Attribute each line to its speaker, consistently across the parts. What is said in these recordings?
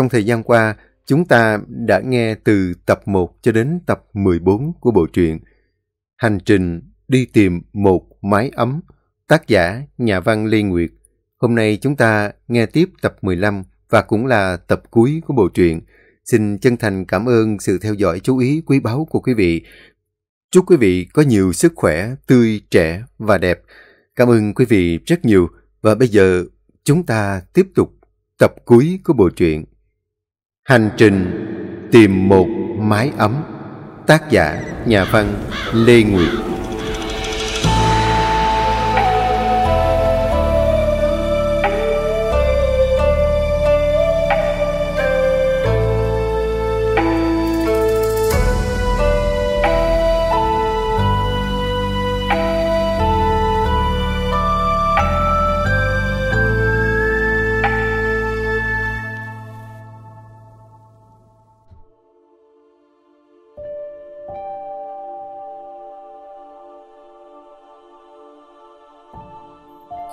Speaker 1: Trong thời gian qua, chúng ta đã nghe từ tập 1 cho đến tập 14 của bộ truyện Hành trình đi tìm một mái ấm, tác giả nhà văn Lê Nguyệt. Hôm nay chúng ta nghe tiếp tập 15 và cũng là tập cuối của bộ truyện. Xin chân thành cảm ơn sự theo dõi chú ý quý báu của quý vị. Chúc quý vị có nhiều sức khỏe, tươi, trẻ và đẹp. Cảm ơn quý vị rất nhiều. Và bây giờ chúng ta tiếp tục tập cuối của bộ truyện. Hành trình tìm một mái ấm. Tác giả nhà văn Lê Nguyệt.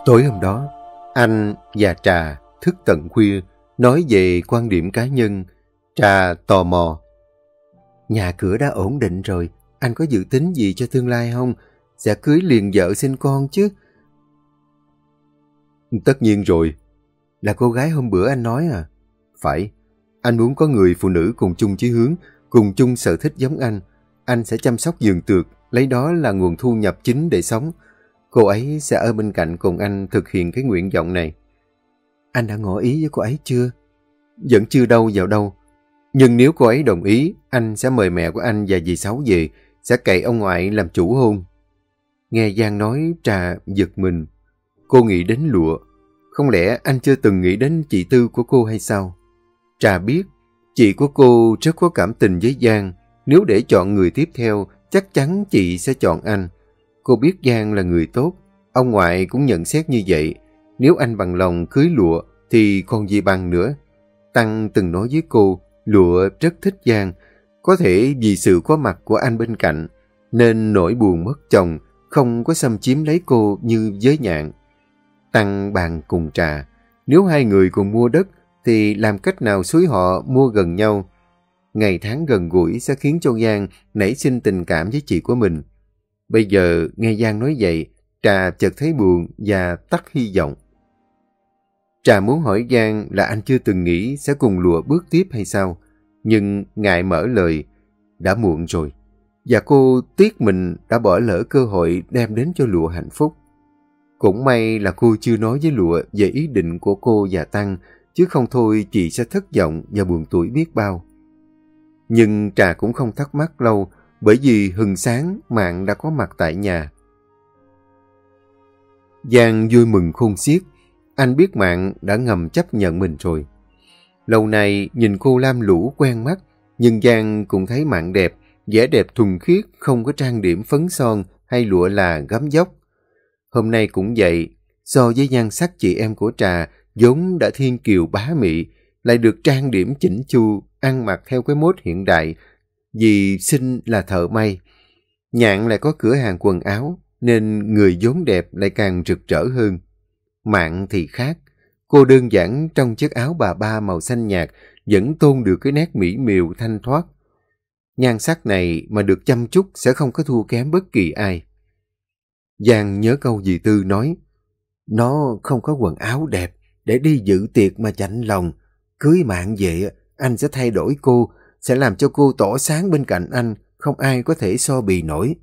Speaker 1: Tối hôm đó, anh và Trà thức tận khuya nói về quan điểm cá nhân. Trà tò mò. Nhà cửa đã ổn định rồi, anh có dự tính gì cho tương lai không? Sẽ cưới liền vợ sinh con chứ? Tất nhiên rồi. Là cô gái hôm bữa anh nói à? Phải. Anh muốn có người phụ nữ cùng chung chí hướng, cùng chung sở thích giống anh. Anh sẽ chăm sóc giường tược, lấy đó là nguồn thu nhập chính để sống. Cô ấy sẽ ở bên cạnh cùng anh thực hiện cái nguyện vọng này. Anh đã ngỏ ý với cô ấy chưa? Vẫn chưa đâu vào đâu. Nhưng nếu cô ấy đồng ý, anh sẽ mời mẹ của anh và dì Sáu về, sẽ cậy ông ngoại làm chủ hôn. Nghe Giang nói trà giật mình. Cô nghĩ đến lụa. Không lẽ anh chưa từng nghĩ đến chị Tư của cô hay sao? Trà biết, chị của cô rất có cảm tình với Giang. Nếu để chọn người tiếp theo, chắc chắn chị sẽ chọn anh. Cô biết Giang là người tốt, ông ngoại cũng nhận xét như vậy. Nếu anh bằng lòng cưới lụa thì còn gì bằng nữa. Tăng từng nói với cô, lụa rất thích Giang, có thể vì sự có mặt của anh bên cạnh, nên nỗi buồn mất chồng không có xâm chiếm lấy cô như giới nhạn. Tăng bàn cùng trà, nếu hai người cùng mua đất thì làm cách nào suối họ mua gần nhau. Ngày tháng gần gũi sẽ khiến cho Giang nảy sinh tình cảm với chị của mình. Bây giờ nghe Giang nói vậy, Trà chợt thấy buồn và tắt hy vọng. Trà muốn hỏi Giang là anh chưa từng nghĩ sẽ cùng lùa bước tiếp hay sao, nhưng ngại mở lời, đã muộn rồi. Và cô tiếc mình đã bỏ lỡ cơ hội đem đến cho lụa hạnh phúc. Cũng may là cô chưa nói với lụa về ý định của cô và Tăng, chứ không thôi chị sẽ thất vọng và buồn tuổi biết bao. Nhưng Trà cũng không thắc mắc lâu, bởi vì hừng sáng Mạng đã có mặt tại nhà. Giang vui mừng khôn xiết, anh biết Mạng đã ngầm chấp nhận mình rồi. Lâu nay nhìn cô lam lũ quen mắt, nhưng Giang cũng thấy Mạng đẹp, vẻ đẹp thuần khiết, không có trang điểm phấn son hay lụa là gấm dốc. Hôm nay cũng vậy, so với nhan sắc chị em của Trà, vốn đã thiên kiều bá mị, lại được trang điểm chỉnh chu, ăn mặc theo cái mốt hiện đại, vì sinh là thợ may. Nhạn lại có cửa hàng quần áo, nên người vốn đẹp lại càng rực rỡ hơn. Mạng thì khác. Cô đơn giản trong chiếc áo bà ba màu xanh nhạt vẫn tôn được cái nét mỹ miều thanh thoát. Nhan sắc này mà được chăm chút sẽ không có thua kém bất kỳ ai. Giang nhớ câu dì Tư nói, nó không có quần áo đẹp để đi dự tiệc mà chạnh lòng. Cưới mạng về, anh sẽ thay đổi cô sẽ làm cho cô tỏ sáng bên cạnh anh, không ai có thể so bì nổi.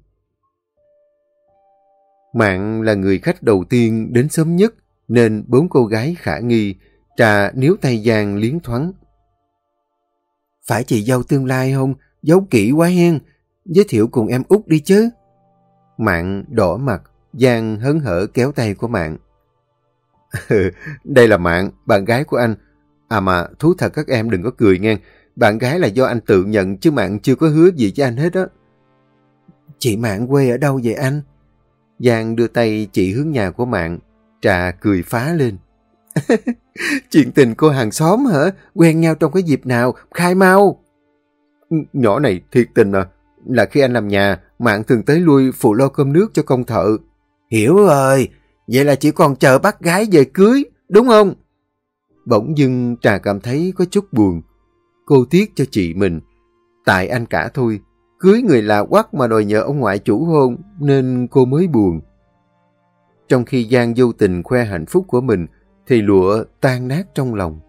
Speaker 1: Mạng là người khách đầu tiên đến sớm nhất, nên bốn cô gái khả nghi, trà níu tay Giang liến thoáng. Phải chị dâu tương lai không? Giấu kỹ quá hen, giới thiệu cùng em út đi chứ. Mạng đỏ mặt, Giang hớn hở kéo tay của Mạng. Đây là Mạng, bạn gái của anh. À mà thú thật các em đừng có cười nghe, bạn gái là do anh tự nhận chứ Mạng chưa có hứa gì với anh hết á. Chị Mạng quê ở đâu vậy anh? Giang đưa tay chỉ hướng nhà của Mạng. Trà cười phá lên. Chuyện tình cô hàng xóm hả? Quen nhau trong cái dịp nào? Khai mau! Nhỏ này thiệt tình à. Là khi anh làm nhà, Mạng thường tới lui phụ lo cơm nước cho công thợ. Hiểu rồi. Vậy là chỉ còn chờ bắt gái về cưới, đúng không? bỗng dưng Trà cảm thấy có chút buồn. Cô tiếc cho chị mình. Tại anh cả thôi, cưới người lạ quắc mà đòi nhờ ông ngoại chủ hôn nên cô mới buồn. Trong khi Giang vô tình khoe hạnh phúc của mình thì lụa tan nát trong lòng.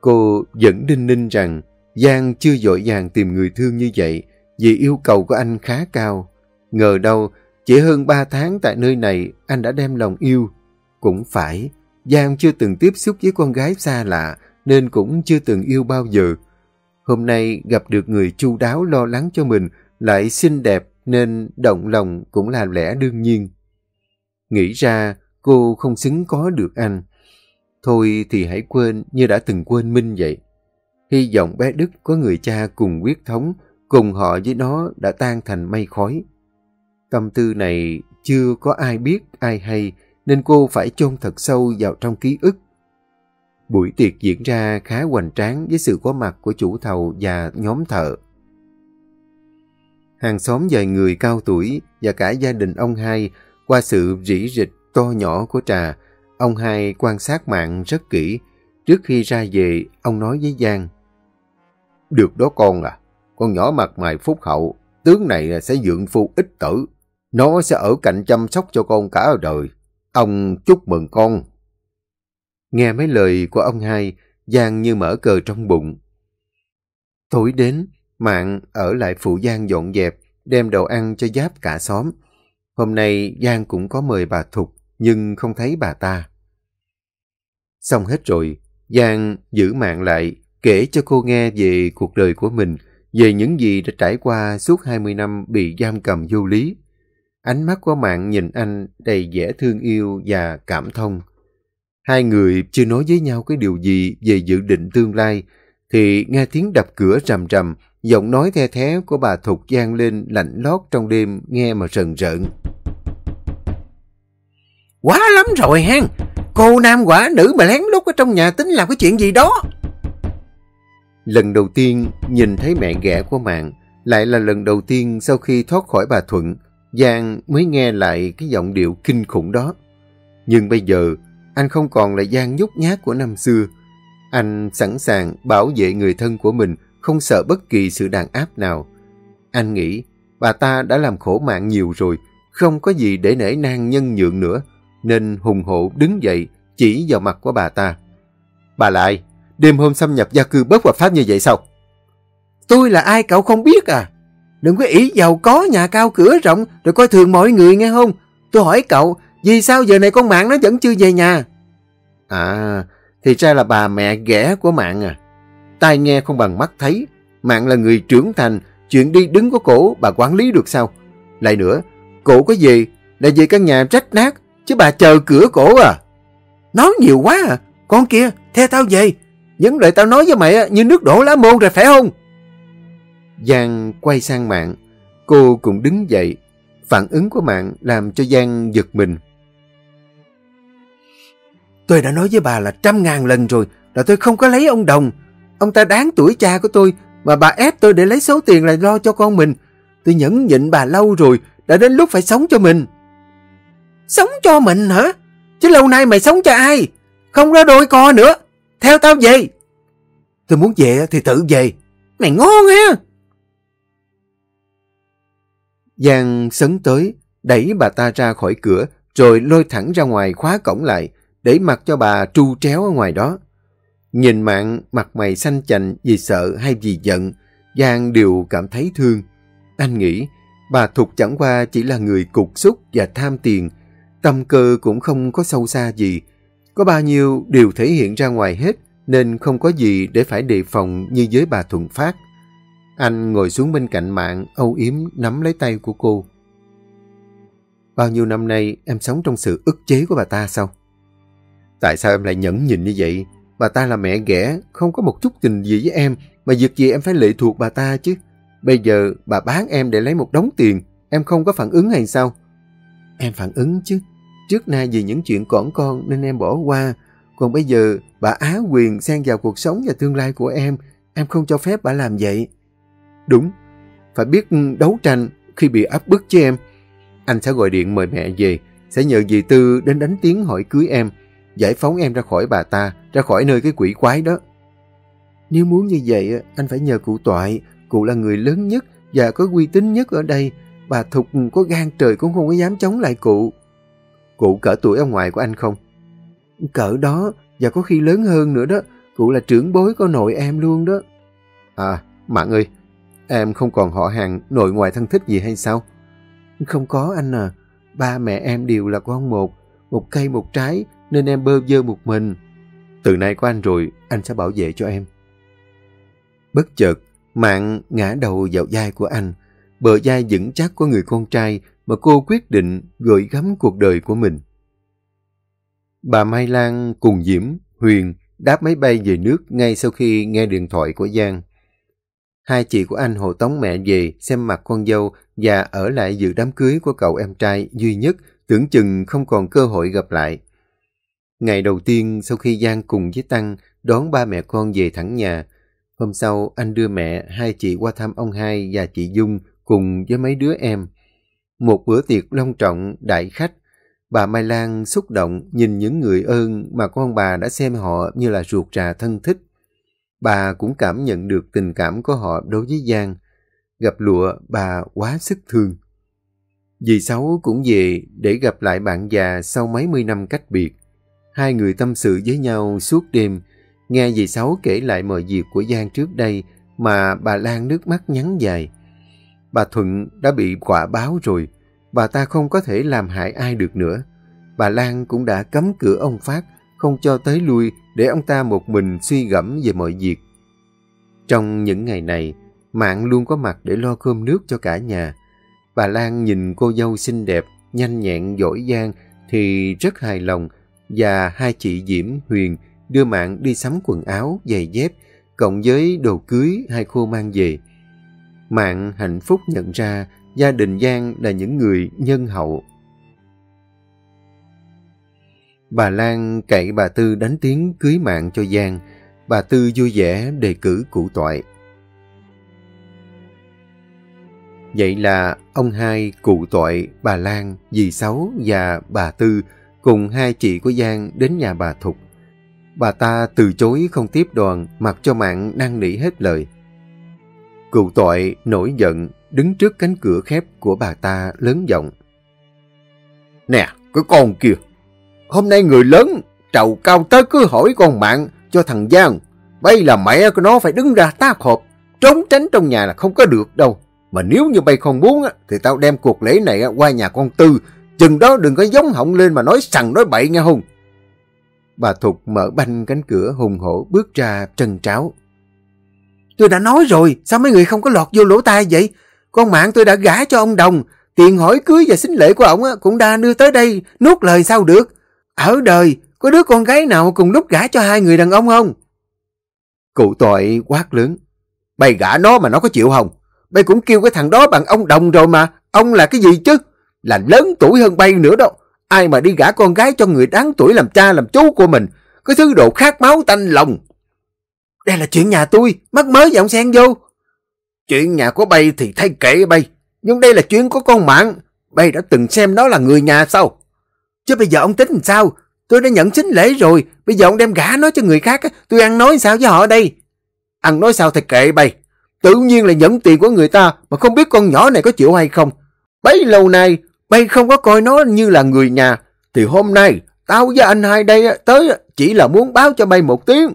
Speaker 1: Cô vẫn đinh ninh rằng Giang chưa dội dàng tìm người thương như vậy vì yêu cầu của anh khá cao. Ngờ đâu, chỉ hơn 3 tháng tại nơi này anh đã đem lòng yêu. Cũng phải, Giang chưa từng tiếp xúc với con gái xa lạ nên cũng chưa từng yêu bao giờ. Hôm nay gặp được người chu đáo lo lắng cho mình lại xinh đẹp nên động lòng cũng là lẽ đương nhiên. Nghĩ ra cô không xứng có được anh. Thôi thì hãy quên như đã từng quên Minh vậy. Hy vọng bé Đức có người cha cùng quyết thống, cùng họ với nó đã tan thành mây khói. Tâm tư này chưa có ai biết, ai hay, nên cô phải chôn thật sâu vào trong ký ức. Buổi tiệc diễn ra khá hoành tráng với sự có mặt của chủ thầu và nhóm thợ. Hàng xóm vài người cao tuổi và cả gia đình ông hai qua sự rỉ rịch to nhỏ của trà, ông hai quan sát mạng rất kỹ. Trước khi ra về, ông nói với Giang. Được đó con à, con nhỏ mặt mày phúc hậu, tướng này sẽ dưỡng phu ích tử. Nó sẽ ở cạnh chăm sóc cho con cả đời. Ông chúc mừng con. Nghe mấy lời của ông hai, Giang như mở cờ trong bụng. Tối đến, Mạng ở lại phụ Giang dọn dẹp, đem đồ ăn cho giáp cả xóm. Hôm nay Giang cũng có mời bà Thục, nhưng không thấy bà ta. Xong hết rồi, Giang giữ Mạng lại, kể cho cô nghe về cuộc đời của mình, về những gì đã trải qua suốt 20 năm bị giam cầm vô lý. Ánh mắt của Mạng nhìn anh đầy vẻ thương yêu và cảm thông. Hai người chưa nói với nhau cái điều gì về dự định tương lai, thì nghe tiếng đập cửa rầm rầm, giọng nói the thé của bà Thục gian lên lạnh lót trong đêm nghe mà rần rợn.
Speaker 2: Quá lắm rồi hen, cô nam quả nữ mà lén lút ở trong nhà tính làm cái chuyện gì đó.
Speaker 1: Lần đầu tiên nhìn thấy mẹ ghẻ của Mạng, lại là lần đầu tiên sau khi thoát khỏi bà Thuận, Giang mới nghe lại cái giọng điệu kinh khủng đó. Nhưng bây giờ, anh không còn là gian nhút nhát của năm xưa. Anh sẵn sàng bảo vệ người thân của mình, không sợ bất kỳ sự đàn áp nào. Anh nghĩ, bà ta đã làm khổ mạng nhiều rồi, không có gì để nể nang nhân nhượng nữa, nên hùng hộ đứng dậy, chỉ vào mặt của bà ta. Bà lại, đêm hôm xâm nhập gia cư bất hợp pháp như vậy sao?
Speaker 2: Tôi là ai cậu không biết à? Đừng có ý giàu có nhà cao cửa rộng rồi coi thường mọi người nghe không? Tôi hỏi cậu, vì sao giờ này con mạng nó vẫn chưa về nhà?
Speaker 1: À, thì ra là bà mẹ ghẻ của mạng à. Tai nghe không bằng mắt thấy. Mạng là người trưởng thành, chuyện đi đứng của cổ bà quản lý được sao? Lại nữa, cổ có gì là về căn nhà rách nát, chứ bà chờ cửa cổ à?
Speaker 2: Nói nhiều quá à. Con kia, theo tao về. Những lời tao nói với mày như nước đổ lá môn rồi phải không?
Speaker 1: Giang quay sang mạng. Cô cũng đứng dậy. Phản ứng của mạng làm cho Giang giật mình.
Speaker 2: Tôi đã nói với bà là trăm ngàn lần rồi là tôi không có lấy ông Đồng. Ông ta đáng tuổi cha của tôi mà bà ép tôi để lấy số tiền lại lo cho con mình. Tôi nhẫn nhịn bà lâu rồi đã đến lúc phải sống cho mình. Sống cho mình hả? Chứ lâu nay mày sống cho ai? Không ra đôi co nữa. Theo tao về. Tôi muốn về thì tự về. Mày ngon ha.
Speaker 1: Giang sấn tới, đẩy bà ta ra khỏi cửa, rồi lôi thẳng ra ngoài khóa cổng lại, để mặc cho bà tru tréo ở ngoài đó. Nhìn mạng mặt mày xanh chành vì sợ hay vì giận, Giang đều cảm thấy thương. Anh nghĩ, bà Thục chẳng qua chỉ là người cục xúc và tham tiền, tâm cơ cũng không có sâu xa gì. Có bao nhiêu đều thể hiện ra ngoài hết, nên không có gì để phải đề phòng như với bà Thuận Phát. Anh ngồi xuống bên cạnh mạng, âu yếm nắm lấy tay của cô. Bao nhiêu năm nay em sống trong sự ức chế của bà ta sao? Tại sao em lại nhẫn nhịn như vậy? Bà ta là mẹ ghẻ, không có một chút tình gì với em, mà việc gì em phải lệ thuộc bà ta chứ. Bây giờ bà bán em để lấy một đống tiền, em không có phản ứng hay sao? Em phản ứng chứ. Trước nay vì những chuyện cỏn con nên em bỏ qua. Còn bây giờ bà á quyền xen vào cuộc sống và tương lai của em, em không cho phép bà làm vậy. Đúng, phải biết đấu tranh khi bị áp bức chứ em. Anh sẽ gọi điện mời mẹ về, sẽ nhờ dì Tư đến đánh tiếng hỏi cưới em giải phóng em ra khỏi bà ta, ra khỏi nơi cái quỷ quái đó.
Speaker 2: Nếu muốn như vậy, anh phải nhờ cụ toại, cụ là người lớn nhất và có uy tín nhất ở đây. Bà Thục có gan trời cũng không có dám chống lại cụ.
Speaker 1: Cụ cỡ tuổi ông ngoại của anh không?
Speaker 2: Cỡ đó, và có khi lớn hơn nữa đó. Cụ là trưởng bối của nội em luôn đó.
Speaker 1: À, Mạng ơi, em không còn họ hàng nội ngoại thân thích gì hay sao?
Speaker 2: Không có anh à. Ba mẹ em đều là con một. Một cây một trái, nên em bơ vơ một mình.
Speaker 1: Từ nay có anh rồi, anh sẽ bảo vệ cho em. Bất chợt, Mạng ngã đầu vào vai của anh. Bờ vai vững chắc của người con trai mà cô quyết định gửi gắm cuộc đời của mình. Bà Mai Lan cùng Diễm, Huyền đáp máy bay về nước ngay sau khi nghe điện thoại của Giang. Hai chị của anh hộ tống mẹ về xem mặt con dâu và ở lại dự đám cưới của cậu em trai duy nhất tưởng chừng không còn cơ hội gặp lại. Ngày đầu tiên sau khi Giang cùng với Tăng đón ba mẹ con về thẳng nhà, hôm sau anh đưa mẹ, hai chị qua thăm ông hai và chị Dung cùng với mấy đứa em. Một bữa tiệc long trọng, đại khách, bà Mai Lan xúc động nhìn những người ơn mà con bà đã xem họ như là ruột trà thân thích. Bà cũng cảm nhận được tình cảm của họ đối với Giang. Gặp lụa, bà quá sức thương. Dì Sáu cũng về để gặp lại bạn già sau mấy mươi năm cách biệt. Hai người tâm sự với nhau suốt đêm, nghe dì Sáu kể lại mọi việc của Giang trước đây mà bà Lan nước mắt nhắn dài. Bà Thuận đã bị quả báo rồi, bà ta không có thể làm hại ai được nữa. Bà Lan cũng đã cấm cửa ông Phát, không cho tới lui để ông ta một mình suy gẫm về mọi việc. Trong những ngày này, Mạng luôn có mặt để lo cơm nước cho cả nhà. Bà Lan nhìn cô dâu xinh đẹp, nhanh nhẹn, giỏi giang thì rất hài lòng và hai chị Diễm, Huyền đưa Mạng đi sắm quần áo, giày dép, cộng với đồ cưới hai cô mang về. Mạng hạnh phúc nhận ra gia đình Giang là những người nhân hậu. Bà Lan cậy bà Tư đánh tiếng cưới mạng cho Giang. Bà Tư vui vẻ đề cử cụ toại. Vậy là ông hai, cụ toại, bà Lan, dì Sáu và bà Tư cùng hai chị của Giang đến nhà bà Thục. Bà ta từ chối không tiếp đoàn, mặc cho mạng năn nỉ hết lời. Cụ tội nổi giận, đứng trước cánh cửa khép của bà ta lớn giọng. Nè, cái con kia, hôm nay người lớn, trầu cao tới cứ hỏi con mạng cho thằng Giang. Bây là mẹ của nó phải đứng ra tác hộp, trốn tránh trong nhà là không có được đâu. Mà nếu như bay không muốn thì tao đem cuộc lễ này qua nhà con Tư, chừng đó đừng có giống họng lên mà nói sằng nói bậy nghe hùng. Bà Thục mở banh cánh cửa hùng hổ bước ra trần tráo.
Speaker 2: Tôi đã nói rồi, sao mấy người không có lọt vô lỗ tai vậy? Con mạng tôi đã gả cho ông Đồng, tiền hỏi cưới và xính lễ của ông cũng đã đưa tới đây, nuốt lời sao được. Ở đời, có đứa con gái nào cùng lúc gả cho hai người đàn ông không?
Speaker 1: Cụ tội quát lớn.
Speaker 2: Bày gả nó mà nó có chịu không? Bay cũng kêu cái thằng đó bằng ông Đồng rồi mà. Ông là cái gì chứ? Là lớn tuổi hơn bay nữa đâu. Ai mà đi gả con gái cho người đáng tuổi làm cha làm chú của mình. Cái thứ đồ khát máu tanh lòng. Đây là chuyện nhà tôi. Mắc mới giọng sen vô. Chuyện nhà của bay thì thay kệ bay. Nhưng đây là chuyện của con mạng. Bay đã từng xem nó là người nhà sao? Chứ bây giờ ông tính làm sao? Tôi đã nhận chính lễ rồi. Bây giờ ông đem gả nó cho người khác. Tôi ăn nói sao với họ đây? Ăn nói sao thì kệ bay. Tự nhiên là nhận tiền của người ta mà không biết con nhỏ này có chịu hay không. Bấy lâu nay, bay không có coi nó như là người nhà. Thì hôm nay, tao với anh hai đây tới chỉ là muốn báo cho bay một tiếng.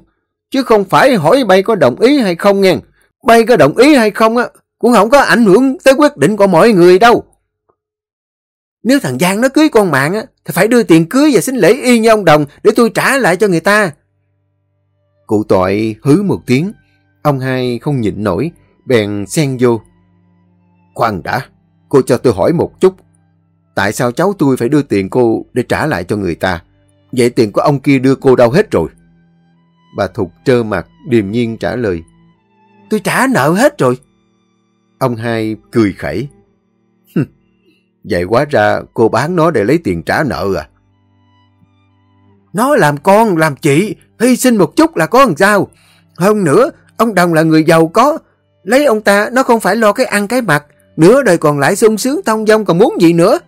Speaker 2: Chứ không phải hỏi bay có đồng ý hay không nghe. Bay có đồng ý hay không á, cũng không có ảnh hưởng tới quyết định của mọi người đâu. Nếu thằng Giang nó cưới con mạng á, thì phải đưa tiền cưới và xin lễ y như ông Đồng để tôi trả lại cho người ta.
Speaker 1: Cụ tội hứ một tiếng, Ông hai không nhịn nổi, bèn xen vô. Khoan đã, cô cho tôi hỏi một chút. Tại sao cháu tôi phải đưa tiền cô để trả lại cho người ta? Vậy tiền của ông kia đưa cô đâu hết rồi? Bà Thục trơ mặt, điềm nhiên trả lời.
Speaker 2: Tôi trả nợ hết rồi.
Speaker 1: Ông hai cười khẩy. Vậy quá ra cô bán nó để lấy tiền trả nợ à?
Speaker 2: Nó làm con, làm chị, hy sinh một chút là có làm sao. Hơn nữa, Ông Đồng là người giàu có. Lấy ông ta nó không phải lo cái ăn cái mặt. Nửa đời còn lại sung sướng thông dong còn muốn gì nữa.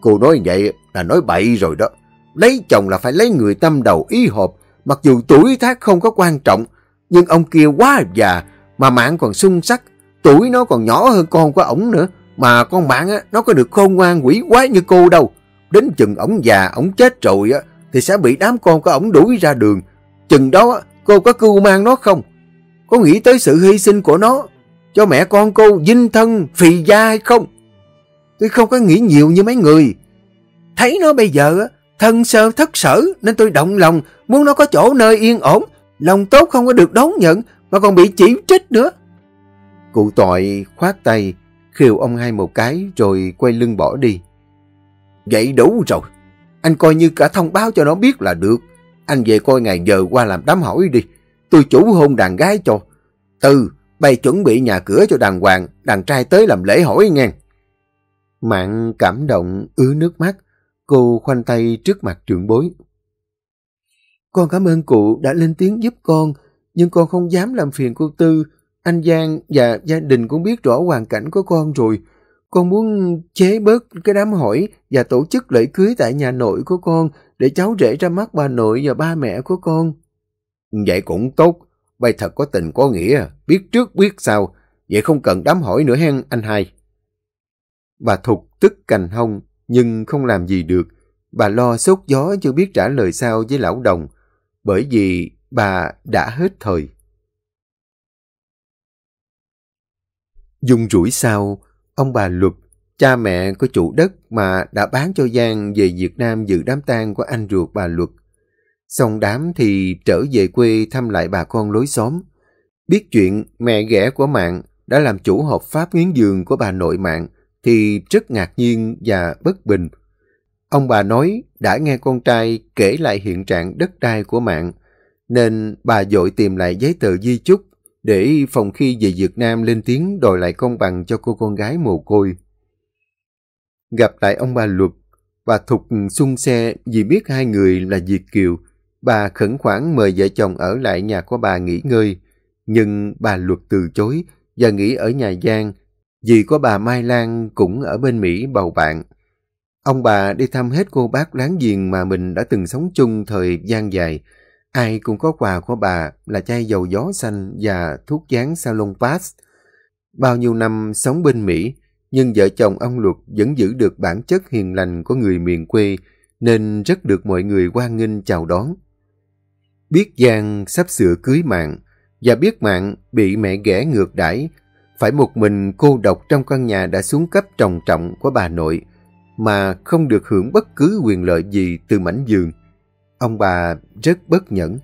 Speaker 1: Cô nói vậy là nói bậy rồi đó.
Speaker 2: Lấy chồng là phải lấy người tâm đầu ý hợp, mặc dù tuổi tác không có quan trọng, nhưng ông kia quá già, mà mạng còn sung sắc, tuổi nó còn nhỏ hơn con của ổng nữa, mà con bạn á, nó có được khôn ngoan quỷ quái như cô đâu. Đến chừng ổng già, ổng chết rồi á, thì sẽ bị đám con của ổng đuổi ra đường. Chừng đó cô có cưu mang nó không? Có nghĩ tới sự hy sinh của nó cho mẹ con cô dinh thân phì gia hay không? Tôi không có nghĩ nhiều như mấy người. Thấy nó bây giờ thân sơ thất sở nên tôi động lòng muốn nó có chỗ nơi yên ổn. Lòng tốt không có được đón nhận mà còn bị chỉ trích nữa. Cụ tội khoát tay khiêu ông hai một cái rồi quay lưng bỏ đi. Vậy đủ rồi. Anh coi như cả thông báo cho nó biết là được. Anh về coi ngày giờ qua làm đám hỏi đi. Tôi chủ hôn đàn gái cho. Từ, bày chuẩn bị nhà cửa cho đàng hoàng, đàn trai tới làm lễ hỏi nghe. Mạng cảm động, ứa nước mắt. Cô khoanh tay trước mặt trưởng bối. Con cảm ơn cụ đã lên tiếng giúp con, nhưng con không dám làm phiền cô Tư. Anh Giang và gia đình cũng biết rõ hoàn cảnh của con rồi. Con muốn chế bớt cái đám hỏi và tổ chức lễ cưới tại nhà nội của con để cháu rể ra mắt bà nội và ba mẹ của con. Vậy cũng tốt. Bay thật có tình có nghĩa, biết trước biết sau. Vậy không cần đám hỏi nữa hen anh hai. Bà Thục tức cành hông nhưng không làm gì được. Bà lo sốt gió chưa biết trả lời sao với lão đồng bởi vì bà đã hết thời. Dùng rủi sao, ông bà Luật, cha mẹ của chủ đất mà đã bán cho Giang về Việt Nam dự đám tang của anh ruột bà Luật. Xong đám thì trở về quê thăm lại bà con lối xóm. Biết chuyện mẹ ghẻ của Mạng đã làm chủ hợp pháp miếng giường của bà nội Mạng thì rất ngạc nhiên và bất bình. Ông bà nói đã nghe con trai kể lại hiện trạng đất đai của Mạng, nên bà dội tìm lại giấy tờ di chúc để phòng khi về Việt Nam lên tiếng đòi lại công bằng cho cô con gái mồ côi. Gặp lại ông bà Luật, bà Thục xung xe vì biết hai người là Việt Kiều. Bà khẩn khoản mời vợ chồng ở lại nhà của bà nghỉ ngơi, nhưng bà Luật từ chối và nghỉ ở nhà Giang vì có bà Mai Lan cũng ở bên Mỹ bầu bạn. Ông bà đi thăm hết cô bác láng giềng mà mình đã từng sống chung thời gian dài, Ai cũng có quà của bà là chai dầu gió xanh và thuốc dán Salon Pass. Bao nhiêu năm sống bên Mỹ, nhưng vợ chồng ông Luật vẫn giữ được bản chất hiền lành của người miền quê, nên rất được mọi người quan nghênh chào đón. Biết Giang sắp sửa cưới mạng, và biết mạng bị mẹ ghẻ ngược đãi, phải một mình cô độc trong căn nhà đã xuống cấp trồng trọng của bà nội, mà không được hưởng bất cứ quyền lợi gì từ mảnh giường. Ông bà rất bất nhẫn,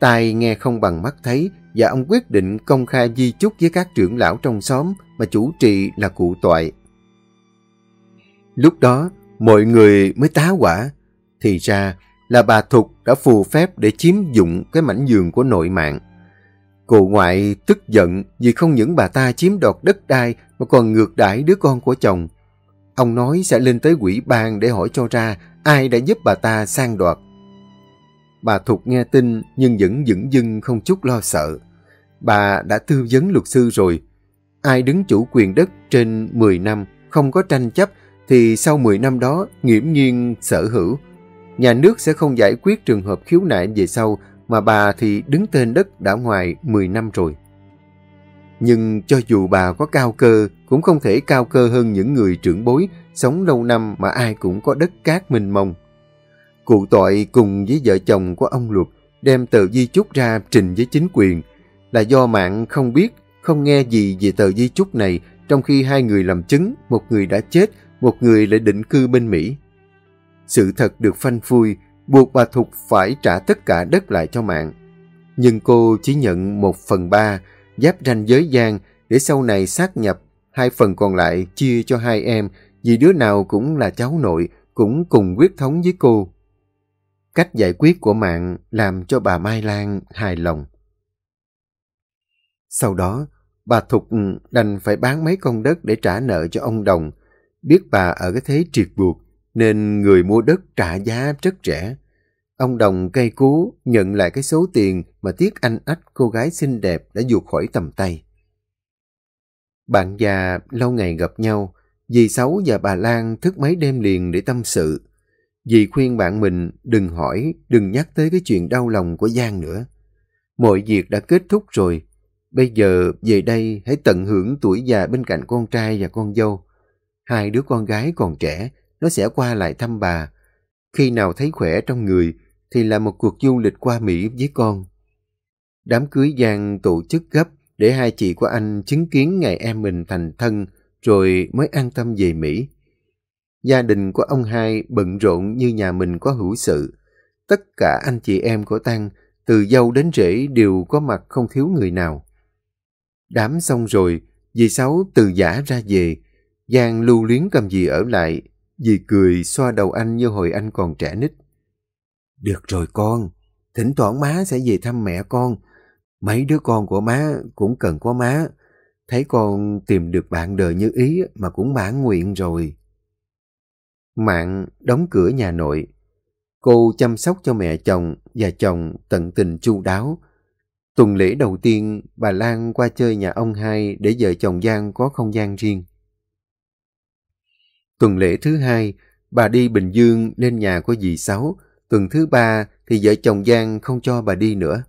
Speaker 2: tai nghe không bằng mắt thấy và ông quyết định công khai di chúc với các trưởng lão trong xóm mà chủ trì là cụ toại. Lúc đó, mọi người mới tá quả. Thì ra là bà Thục đã phù phép để chiếm dụng cái mảnh giường của nội mạng. Cụ ngoại tức giận vì không những bà ta chiếm đoạt đất đai mà còn ngược đãi đứa con của chồng. Ông nói sẽ lên tới quỹ ban để hỏi cho ra ai đã giúp bà ta sang đoạt. Bà Thục nghe tin nhưng vẫn dững dưng không chút lo sợ. Bà đã tư vấn luật sư rồi. Ai đứng chủ quyền đất trên 10 năm không có tranh chấp thì sau 10 năm đó nghiễm nhiên sở hữu. Nhà nước sẽ không giải quyết trường hợp khiếu nại về sau mà bà thì đứng tên đất đã ngoài 10 năm rồi. Nhưng cho dù bà có cao cơ, cũng không thể cao cơ hơn những người trưởng bối sống lâu năm mà ai cũng có đất cát mênh mông. Cụ tội cùng với vợ chồng của ông Luật đem tờ di chúc ra trình với chính quyền là do mạng không biết, không nghe gì về tờ di chúc này trong khi hai người làm chứng, một người đã chết, một người lại định cư bên Mỹ. Sự thật được phanh phui, buộc bà Thục phải trả tất cả đất lại cho mạng. Nhưng cô chỉ nhận một phần ba, giáp ranh giới gian để sau này sát nhập, hai phần còn lại chia cho hai em vì đứa nào cũng là cháu nội, cũng cùng quyết thống với cô. Cách giải quyết của mạng làm cho bà Mai Lan hài lòng. Sau đó, bà Thục đành phải bán mấy con đất để trả nợ cho ông Đồng. Biết bà ở cái thế triệt buộc, nên người mua đất trả giá rất rẻ. Ông Đồng cây cú nhận lại cái số tiền mà tiếc anh ách cô gái xinh đẹp đã vụt khỏi tầm tay. Bạn già lâu ngày gặp nhau, dì Sáu và bà Lan thức mấy đêm liền để tâm sự.
Speaker 1: Dì khuyên bạn mình đừng hỏi, đừng nhắc tới cái chuyện đau lòng của Giang nữa. Mọi việc đã kết thúc rồi. Bây giờ về đây hãy tận hưởng tuổi già bên cạnh con trai và con dâu. Hai đứa con gái còn trẻ, nó sẽ qua lại thăm bà. Khi nào thấy khỏe trong người thì là một cuộc du lịch qua Mỹ với con. Đám cưới Giang tổ chức gấp để hai chị của anh chứng kiến ngày em mình thành thân rồi mới an tâm về Mỹ. Gia đình của ông hai bận rộn như nhà mình có hữu sự. Tất cả anh chị em của Tăng, từ dâu đến rể đều có mặt không thiếu người nào. Đám xong rồi, dì Sáu từ giả ra về. Giang lưu luyến cầm gì ở lại. Dì cười xoa đầu anh như hồi anh còn trẻ nít. Được rồi con, thỉnh thoảng má sẽ về thăm mẹ con. Mấy đứa con của má cũng cần có má. Thấy con tìm được bạn đời như ý mà cũng mãn nguyện rồi. Mạng đóng cửa nhà nội. Cô chăm sóc cho mẹ chồng và chồng tận tình chu đáo. Tuần lễ đầu tiên, bà Lan qua chơi nhà ông hai để vợ chồng Giang có không gian riêng. Tuần lễ thứ hai, bà đi Bình Dương lên nhà của dì Sáu. Tuần thứ ba thì vợ chồng Giang không cho bà đi nữa.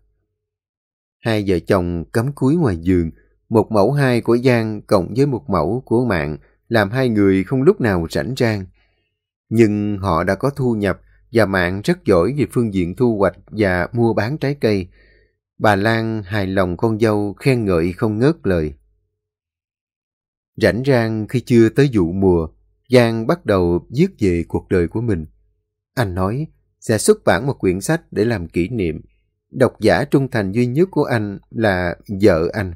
Speaker 1: Hai vợ chồng cắm cúi ngoài giường, một mẫu hai của Giang cộng với một mẫu của Mạng làm hai người không lúc nào rảnh rang. Nhưng họ đã có thu nhập và Mạng rất giỏi về phương diện thu hoạch và mua bán trái cây. Bà Lan hài lòng con dâu khen ngợi không ngớt lời. Rảnh rang khi chưa tới vụ mùa, Giang bắt đầu viết về cuộc đời của mình. Anh nói sẽ xuất bản một quyển sách để làm kỷ niệm. Độc giả trung thành duy nhất của anh là vợ anh.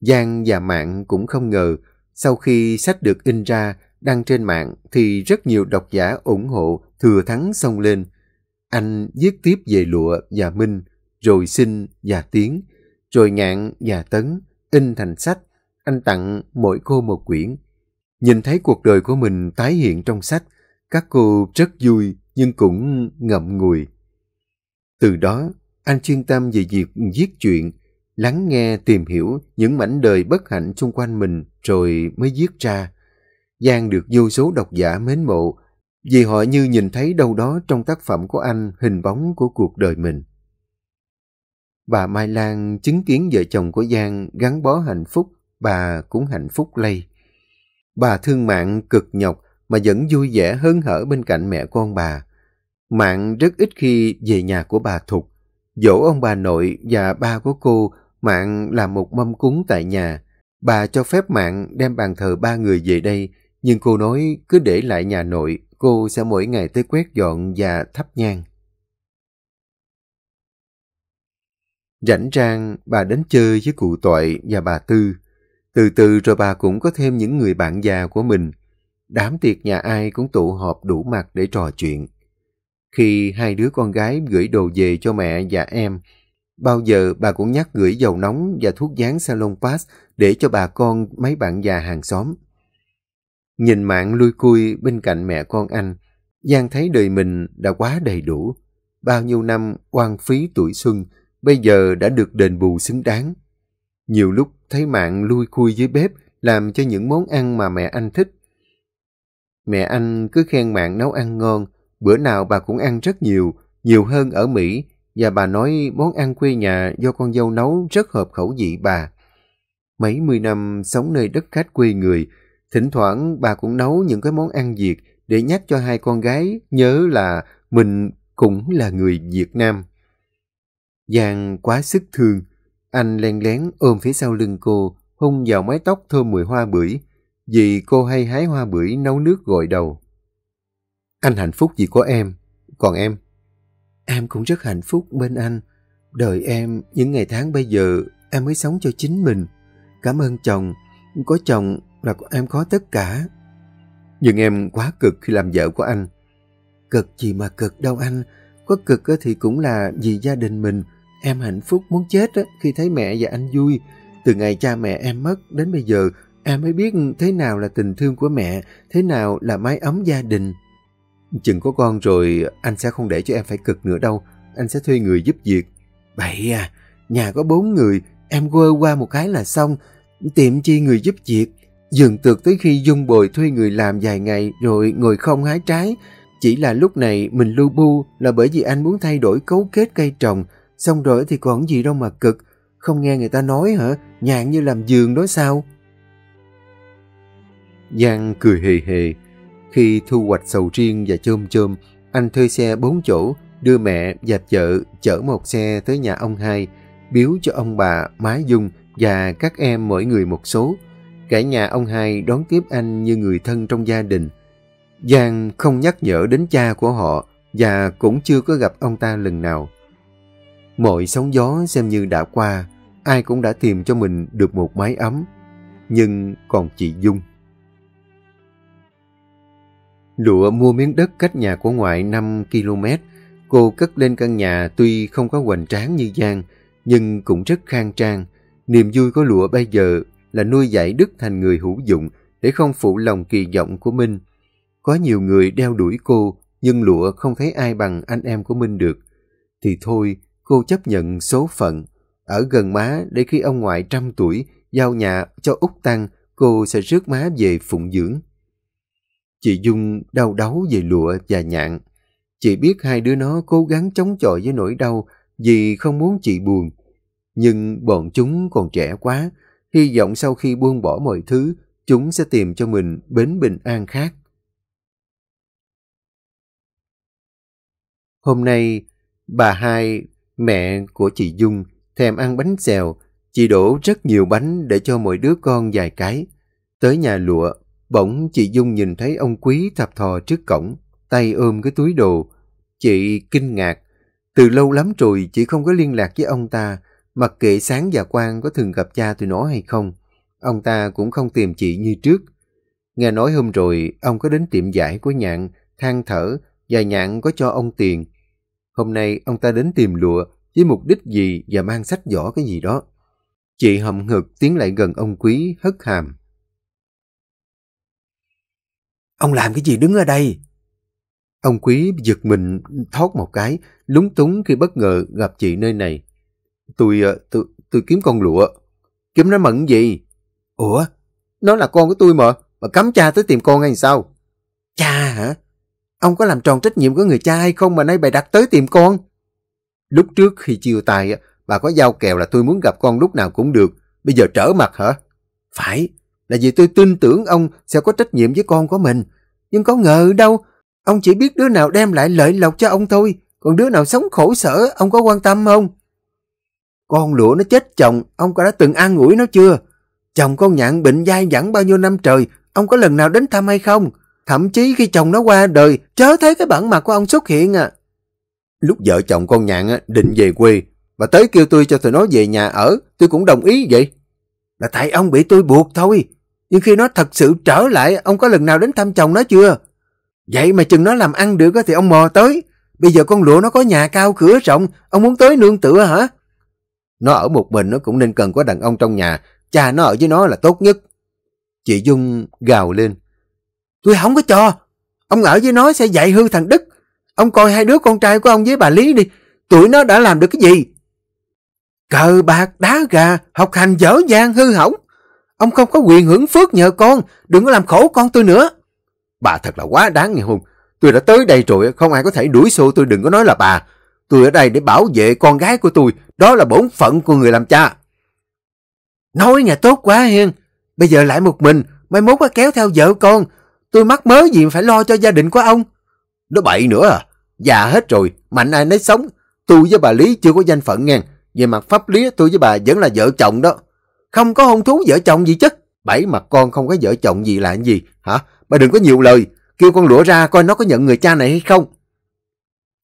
Speaker 1: Giang và Mạng cũng không ngờ sau khi sách được in ra đăng trên mạng thì rất nhiều độc giả ủng hộ thừa thắng xông lên. Anh viết tiếp về lụa và minh, rồi sinh và tiến, rồi ngạn và tấn, in thành sách. Anh tặng mỗi cô một quyển. Nhìn thấy cuộc đời của mình tái hiện trong sách, các cô rất vui nhưng cũng ngậm ngùi. Từ đó, anh chuyên tâm về việc viết chuyện, lắng nghe tìm hiểu những mảnh đời bất hạnh xung quanh mình rồi mới viết ra. Giang được vô số độc giả mến mộ vì họ như nhìn thấy đâu đó trong tác phẩm của anh hình bóng của cuộc đời mình. Bà Mai Lan chứng kiến vợ chồng của Giang gắn bó hạnh phúc, bà cũng hạnh phúc lây. Bà thương Mạng cực nhọc mà vẫn vui vẻ hớn hở bên cạnh mẹ con bà. Mạng rất ít khi về nhà của bà Thục. Dỗ ông bà nội và ba của cô, Mạng làm một mâm cúng tại nhà. Bà cho phép Mạng đem bàn thờ ba người về đây nhưng cô nói cứ để lại nhà nội, cô sẽ mỗi ngày tới quét dọn và thắp nhang. Rảnh rang, bà đến chơi với cụ Toại và bà Tư. Từ từ rồi bà cũng có thêm những người bạn già của mình. Đám tiệc nhà ai cũng tụ họp đủ mặt để trò chuyện. Khi hai đứa con gái gửi đồ về cho mẹ và em, bao giờ bà cũng nhắc gửi dầu nóng và thuốc dán Salon Pass để cho bà con mấy bạn già hàng xóm. Nhìn mạng lui cui bên cạnh mẹ con anh, Giang thấy đời mình đã quá đầy đủ. Bao nhiêu năm quan phí tuổi xuân, bây giờ đã được đền bù xứng đáng. Nhiều lúc thấy mạng lui cui dưới bếp, làm cho những món ăn mà mẹ anh thích. Mẹ anh cứ khen mạng nấu ăn ngon, bữa nào bà cũng ăn rất nhiều, nhiều hơn ở Mỹ, và bà nói món ăn quê nhà do con dâu nấu rất hợp khẩu vị bà. Mấy mươi năm sống nơi đất khách quê người, Thỉnh thoảng bà cũng nấu những cái món ăn Việt để nhắc cho hai con gái nhớ là mình cũng là người Việt Nam. Giang quá sức thương, anh len lén ôm phía sau lưng cô, hung vào mái tóc thơm mùi hoa bưởi, vì cô hay hái hoa bưởi nấu nước gội đầu. Anh hạnh phúc vì có em, còn em? Em cũng rất hạnh phúc bên anh. Đời em, những ngày tháng bây giờ, em mới sống cho chính mình. Cảm ơn chồng. Có chồng là em có tất cả. Nhưng em quá cực khi làm vợ của anh. Cực gì mà cực đâu anh. Có cực thì cũng là vì gia đình mình. Em hạnh phúc muốn chết á khi thấy mẹ và anh vui. Từ ngày cha mẹ em mất đến bây giờ, em mới biết thế nào là tình thương của mẹ, thế nào là mái ấm gia đình. Chừng có con rồi, anh sẽ không để cho em phải cực nữa đâu. Anh sẽ thuê người giúp việc. Bậy à, nhà có bốn người, em quơ qua một cái là xong. Tiệm chi người giúp việc. Dừng tược tới khi dung bồi thuê người làm vài ngày rồi ngồi không hái trái.
Speaker 2: Chỉ là lúc này mình lưu bu là bởi vì anh muốn thay đổi cấu kết cây trồng, xong rồi thì còn gì đâu mà cực. Không nghe người ta nói hả? Nhàn như làm giường đó sao?
Speaker 1: Giang cười hề hề. Khi thu hoạch sầu riêng và chôm chôm, anh thuê xe bốn chỗ, đưa mẹ và vợ chở một xe tới nhà ông hai, biếu cho ông bà, má Dung và các em mỗi người một số. Cả nhà ông hai đón tiếp anh như người thân trong gia đình. Giang không nhắc nhở đến cha của họ và cũng chưa có gặp ông ta lần nào. Mọi sóng gió xem như đã qua, ai cũng đã tìm cho mình được một mái ấm. Nhưng còn chị Dung. Lụa mua miếng đất cách nhà của ngoại 5 km. Cô cất lên căn nhà tuy không có hoành tráng như Giang, nhưng cũng rất khang trang. Niềm vui của Lụa bây giờ là nuôi dạy Đức thành người hữu dụng để không phụ lòng kỳ vọng của Minh. Có nhiều người đeo đuổi cô, nhưng Lụa không thấy ai bằng anh em của Minh được. Thì thôi, cô chấp nhận số phận. Ở gần má để khi ông ngoại trăm tuổi giao nhà cho Úc Tăng, cô sẽ rước má về phụng dưỡng. Chị Dung đau đáu về lụa và nhạn. Chị biết hai đứa nó cố gắng chống chọi với nỗi đau vì không muốn chị buồn. Nhưng bọn chúng còn trẻ quá, hy vọng sau khi buông bỏ mọi thứ, chúng sẽ tìm cho mình bến bình an khác. Hôm nay, bà hai, mẹ của chị Dung, thèm ăn bánh xèo, chị đổ rất nhiều bánh để cho mỗi đứa con vài cái. Tới nhà lụa, bỗng chị Dung nhìn thấy ông Quý thập thò trước cổng, tay ôm cái túi đồ. Chị kinh ngạc, từ lâu lắm rồi chị không có liên lạc với ông ta, mặc kệ sáng và Quang có thường gặp cha tụi nó hay không. Ông ta cũng không tìm chị như trước. Nghe nói hôm rồi, ông có đến tiệm giải của nhạn, than thở, và nhạn có cho ông tiền. Hôm nay ông ta đến tìm lụa với mục đích gì và mang sách vỏ cái gì đó. Chị hậm hực tiến lại gần ông quý hất hàm.
Speaker 2: Ông làm cái gì đứng ở đây?
Speaker 1: Ông quý giật mình thoát một cái, lúng túng khi bất ngờ gặp chị nơi này. Tôi, ờ, tôi, tôi kiếm con lụa. Kiếm nó mận gì?
Speaker 2: Ủa?
Speaker 1: Nó là con của tôi mà, mà cấm cha tới tìm con hay sao?
Speaker 2: Cha hả? Ông có làm tròn trách nhiệm của người cha hay không mà nay bày đặt tới tìm con?
Speaker 1: Lúc trước khi chiêu tài, bà có giao kèo là tôi muốn gặp con lúc nào cũng được. Bây giờ trở mặt hả?
Speaker 2: Phải, là vì tôi tin tưởng ông sẽ có trách nhiệm với con của mình. Nhưng có ngờ đâu, ông chỉ biết đứa nào đem lại lợi lộc cho ông thôi, còn đứa nào sống khổ sở, ông có quan tâm không? Con lụa nó chết chồng, ông có đã từng an ủi nó chưa? Chồng con nhạn bệnh dai dẳng bao nhiêu năm trời, ông có lần nào đến thăm hay không? Thậm chí khi chồng nó qua đời, chớ thấy cái bản mặt của ông xuất hiện à.
Speaker 1: Lúc vợ chồng con nhạn định về quê, và tới kêu tôi cho tụi nó về nhà ở, tôi cũng đồng ý vậy.
Speaker 2: Là tại ông bị tôi buộc thôi. Nhưng khi nó thật sự trở lại, ông có lần nào đến thăm chồng nó chưa? Vậy mà chừng nó làm ăn được thì ông mò tới. Bây giờ con lụa nó có nhà cao cửa rộng, ông muốn tới nương tựa hả?
Speaker 1: Nó ở một mình nó cũng nên cần có đàn ông trong nhà, cha nó ở với nó là tốt nhất. Chị Dung gào lên.
Speaker 2: Tôi không có cho. Ông ở với nó sẽ dạy hư thằng Đức. Ông coi hai đứa con trai của ông với bà Lý đi. Tụi nó đã làm được cái gì? Cờ bạc, đá gà, học hành dở dang hư hỏng. Ông không có quyền hưởng phước nhờ con. Đừng có làm khổ con tôi nữa.
Speaker 1: Bà thật là quá đáng nghe Hùng. Tôi đã tới đây rồi, không ai có thể đuổi xô tôi đừng có nói là bà. Tôi ở đây để bảo vệ con gái của tôi. Đó là bổn phận của người làm cha.
Speaker 2: Nói nhà tốt quá hen. Bây giờ lại một mình, mai mốt có kéo theo vợ con. Tôi mắc mớ gì phải lo cho gia đình của ông.
Speaker 1: Đó bậy nữa à. Già hết rồi, mạnh ai nấy sống. Tôi với bà Lý chưa có danh phận nghe. Về mặt pháp lý tôi với bà vẫn là vợ chồng đó.
Speaker 2: Không có hôn thú vợ chồng gì chứ.
Speaker 1: Bảy mặt con không có vợ chồng gì là gì hả? Bà đừng có nhiều lời. Kêu con lũa ra coi nó có nhận người cha này hay không.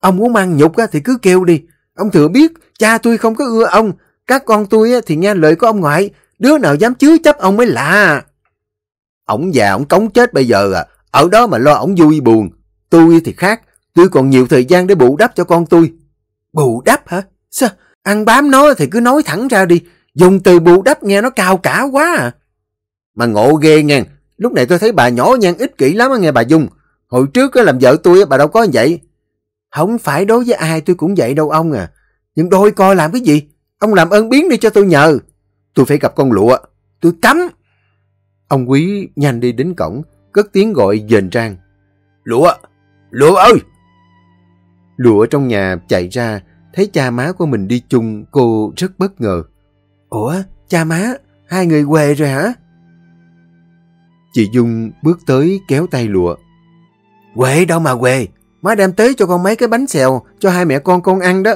Speaker 2: Ông muốn mang nhục thì cứ kêu đi. Ông thừa biết cha tôi không có ưa ông. Các con tôi thì nghe lời của ông ngoại. Đứa nào dám chứa chấp ông mới lạ.
Speaker 1: Ông già ông cống chết bây giờ à. Ở đó mà lo ông vui buồn. Tôi thì khác. Tôi còn nhiều thời gian để bù đắp cho con tôi.
Speaker 2: Bù đắp hả? Sao? Ăn bám nó thì cứ nói thẳng ra đi. Dùng từ bù đắp nghe nó cao cả quá à.
Speaker 1: Mà ngộ ghê nghe. Lúc này tôi thấy bà nhỏ nhan ích kỷ lắm nghe bà Dung. Hồi trước làm vợ tôi bà đâu có vậy.
Speaker 2: Không phải đối với ai tôi cũng vậy đâu ông à. Nhưng đôi coi làm cái gì? Ông làm ơn biến đi cho tôi nhờ.
Speaker 1: Tôi phải gặp con lụa.
Speaker 2: Tôi cấm.
Speaker 1: Ông quý nhanh đi đến cổng, cất tiếng gọi dền trang.
Speaker 2: Lụa, Lụa ơi! Lụa trong nhà chạy ra, thấy cha má của mình đi chung, cô rất bất ngờ. Ủa, cha má, hai người quề rồi hả? Chị Dung bước tới kéo tay lụa. Quệ đâu mà quệ, má đem tới cho con mấy cái bánh xèo cho hai mẹ con con ăn đó.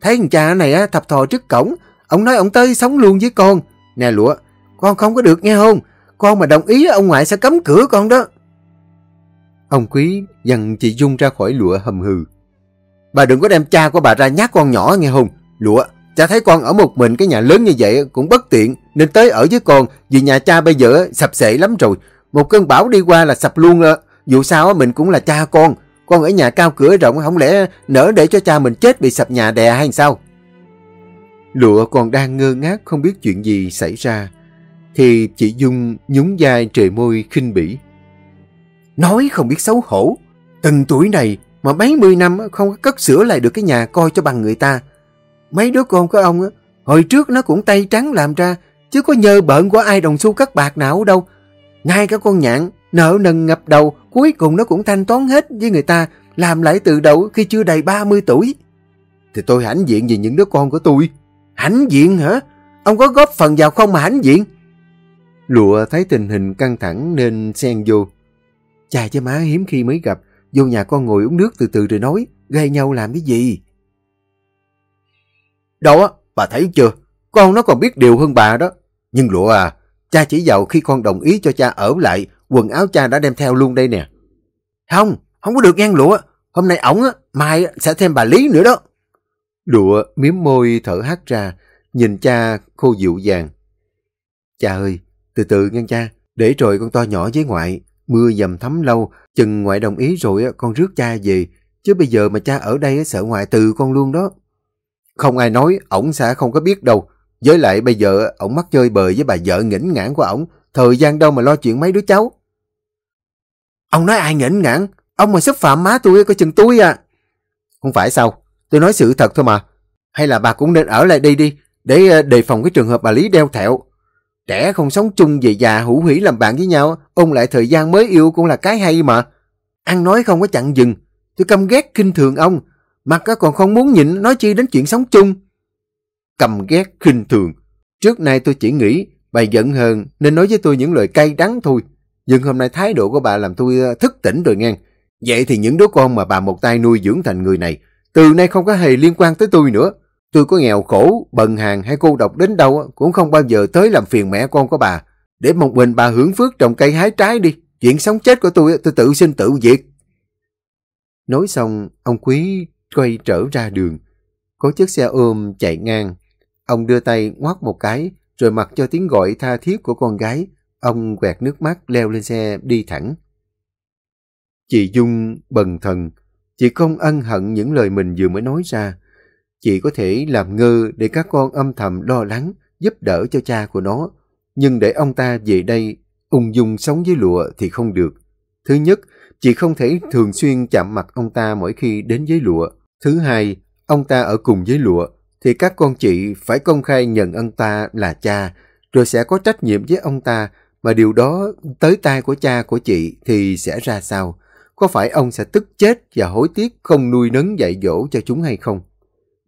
Speaker 2: Thấy thằng cha này á, thập thò trước cổng, ông nói ông tới sống luôn với con. Nè lụa, con không có được nghe không? Con mà đồng ý ông ngoại sẽ cấm cửa con đó. Ông Quý dằn chị Dung ra khỏi lụa hầm hừ. Bà đừng có đem cha của bà ra nhát con nhỏ nghe không? Lụa, cha thấy con ở một mình cái nhà lớn như vậy cũng bất tiện nên tới ở với con vì nhà cha bây giờ sập sệ lắm rồi. Một cơn bão đi qua là sập luôn rồi. Dù sao mình cũng là cha con. Con ở nhà cao cửa rộng không lẽ nỡ để cho cha mình chết bị sập nhà đè hay sao? Lụa còn đang ngơ ngác không biết chuyện gì xảy ra. Thì chị Dung nhún vai trời môi khinh bỉ. Nói không biết xấu hổ. Từng tuổi này mà mấy mươi năm không có cất sửa lại được cái nhà coi cho bằng người ta. Mấy đứa con của ông hồi trước nó cũng tay trắng làm ra, chứ có nhờ bợn của ai đồng xu cắt bạc nào đâu. Ngay cả con nhạn nợ nần ngập đầu, cuối cùng nó cũng thanh toán hết với người ta, làm lại từ đầu khi chưa đầy 30 tuổi. Thì tôi hãnh diện vì những đứa con của tôi. Hãnh diện hả? Ông có góp phần vào không mà hãnh diện? Lụa thấy tình hình căng thẳng nên xen vô. Chà cho má hiếm khi mới gặp, vô nhà con ngồi uống nước từ từ rồi nói, gây nhau làm cái gì? Đâu á, bà thấy chưa? Con nó còn biết điều hơn bà đó. Nhưng lụa à, cha chỉ giàu khi con đồng ý cho cha ở lại, quần áo cha đã đem theo luôn đây nè. Không, không có được ngang lụa. Hôm nay ổng á, mai sẽ thêm bà Lý nữa đó. Lụa miếm môi thở hắt ra, nhìn cha khô dịu dàng. Cha ơi, từ từ nghe cha, để rồi con to nhỏ với ngoại, mưa dầm thấm lâu, chừng ngoại đồng ý rồi con rước cha về, chứ bây giờ mà cha ở đây sợ ngoại từ con luôn đó. Không ai nói, ổng sẽ không có biết đâu. Với lại bây giờ ổng mắc chơi bời với bà vợ nghỉnh ngãn của ổng, thời gian đâu mà lo chuyện mấy đứa cháu. Ông nói ai nghỉnh ngãn? Ông mà xúc phạm má tôi có chừng tôi à. Không phải sao, tôi nói sự thật thôi mà. Hay là bà cũng nên ở lại đây đi, để ờ, đề phòng cái trường hợp bà Lý đeo thẹo. Trẻ không sống chung về già hữu hủy làm bạn với nhau, ôn lại thời gian mới yêu cũng là cái hay mà. Ăn nói không có chặn dừng, tôi căm ghét kinh thường ông, mặt còn không muốn nhịn nói chi đến chuyện sống chung. Căm ghét khinh thường, trước nay tôi chỉ nghĩ bà giận hơn nên nói với tôi những lời cay đắng thôi. Nhưng hôm nay thái độ của bà làm tôi ờ, thức tỉnh rồi ngang. Vậy thì những đứa con mà bà một tay nuôi dưỡng thành người này, từ nay không có hề liên quan tới tôi nữa. Tôi có nghèo khổ, bần hàng hay cô độc đến đâu cũng không bao giờ tới làm phiền mẹ con của bà. Để một mình bà hưởng phước trồng cây hái trái đi. Chuyện sống chết của tôi tôi tự sinh tự diệt. Nói xong, ông Quý quay trở ra đường. Có chiếc xe ôm chạy ngang. Ông đưa tay ngoắt một cái, rồi mặc cho tiếng gọi tha thiết của con gái. Ông quẹt nước mắt leo lên xe đi thẳng. Chị Dung bần thần. Chị không ân hận những lời mình vừa mới nói ra. Chị có thể làm ngơ để các con âm thầm lo lắng, giúp đỡ cho cha của nó. Nhưng để ông ta về đây, ung dung sống với lụa thì không được. Thứ nhất, chị không thể thường xuyên chạm mặt ông ta mỗi khi đến với lụa. Thứ hai, ông ta ở cùng với lụa, thì các con chị phải công khai nhận ông ta là cha, rồi sẽ có trách nhiệm với ông ta, mà điều đó tới tai của cha của chị thì sẽ ra sao? Có phải ông sẽ tức chết và hối tiếc không nuôi nấng dạy dỗ cho chúng hay không?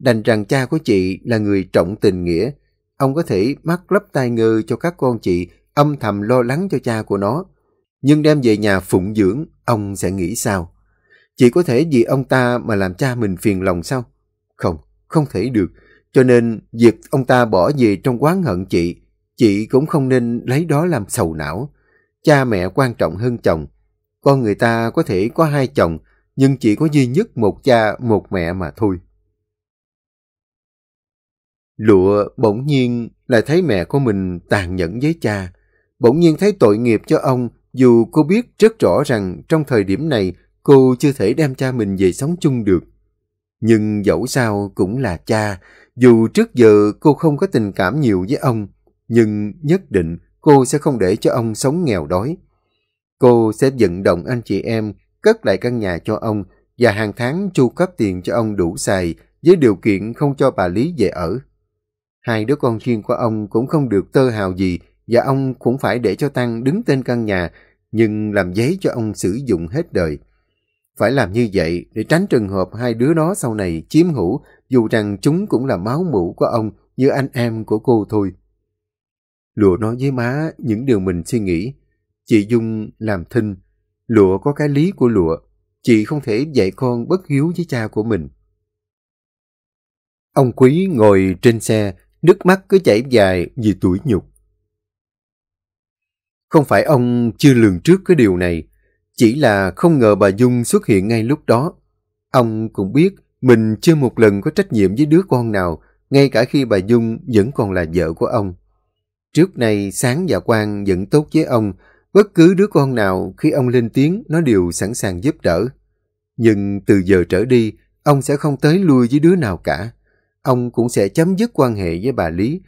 Speaker 2: Đành rằng cha của chị là người trọng tình nghĩa. Ông có thể mắc lấp tai ngơ cho các con chị âm thầm lo lắng cho cha của nó. Nhưng đem về nhà phụng dưỡng, ông sẽ nghĩ sao? Chị có thể vì ông ta mà làm cha mình phiền lòng sao? Không, không thể được. Cho nên việc ông ta bỏ về trong quán hận chị, chị cũng không nên lấy đó làm sầu não. Cha mẹ quan trọng hơn chồng. Con người ta có thể có hai chồng, nhưng chỉ có duy nhất một cha, một mẹ mà thôi. Lụa bỗng nhiên lại thấy mẹ của mình tàn nhẫn với cha. Bỗng nhiên thấy tội nghiệp cho ông, dù cô biết rất rõ rằng trong thời điểm này cô chưa thể đem cha mình về sống chung được. Nhưng dẫu sao cũng là cha, dù trước giờ cô không có tình cảm nhiều với ông, nhưng nhất định cô sẽ không để cho ông sống nghèo đói. Cô sẽ vận động anh chị em cất lại căn nhà cho ông và hàng tháng chu cấp tiền cho ông đủ xài với điều kiện không cho bà Lý về ở. Hai đứa con riêng của ông cũng không được tơ hào gì và ông cũng phải để cho Tăng đứng tên căn nhà nhưng làm giấy cho ông sử dụng hết đời.
Speaker 1: Phải làm như vậy để tránh trường hợp hai đứa đó sau này chiếm hữu dù rằng chúng cũng là máu mủ của ông như anh em của cô thôi. Lụa nói với má những điều mình suy nghĩ. Chị Dung làm thinh. Lụa có cái lý của lụa. Chị không thể dạy con bất hiếu với cha của mình. Ông Quý ngồi trên xe, nước mắt cứ chảy dài vì tuổi nhục. Không phải ông chưa lường trước cái điều này, chỉ là không ngờ bà Dung xuất hiện ngay lúc đó. Ông cũng biết mình chưa một lần có trách nhiệm với đứa con nào, ngay cả khi bà Dung vẫn còn là vợ của ông. Trước nay Sáng và Quang vẫn tốt với ông, bất cứ đứa con nào khi ông lên tiếng nó đều sẵn sàng giúp đỡ. Nhưng từ giờ trở đi, ông sẽ không tới lui với đứa nào cả. Ông cũng sẽ chấm dứt quan hệ với bà Lý,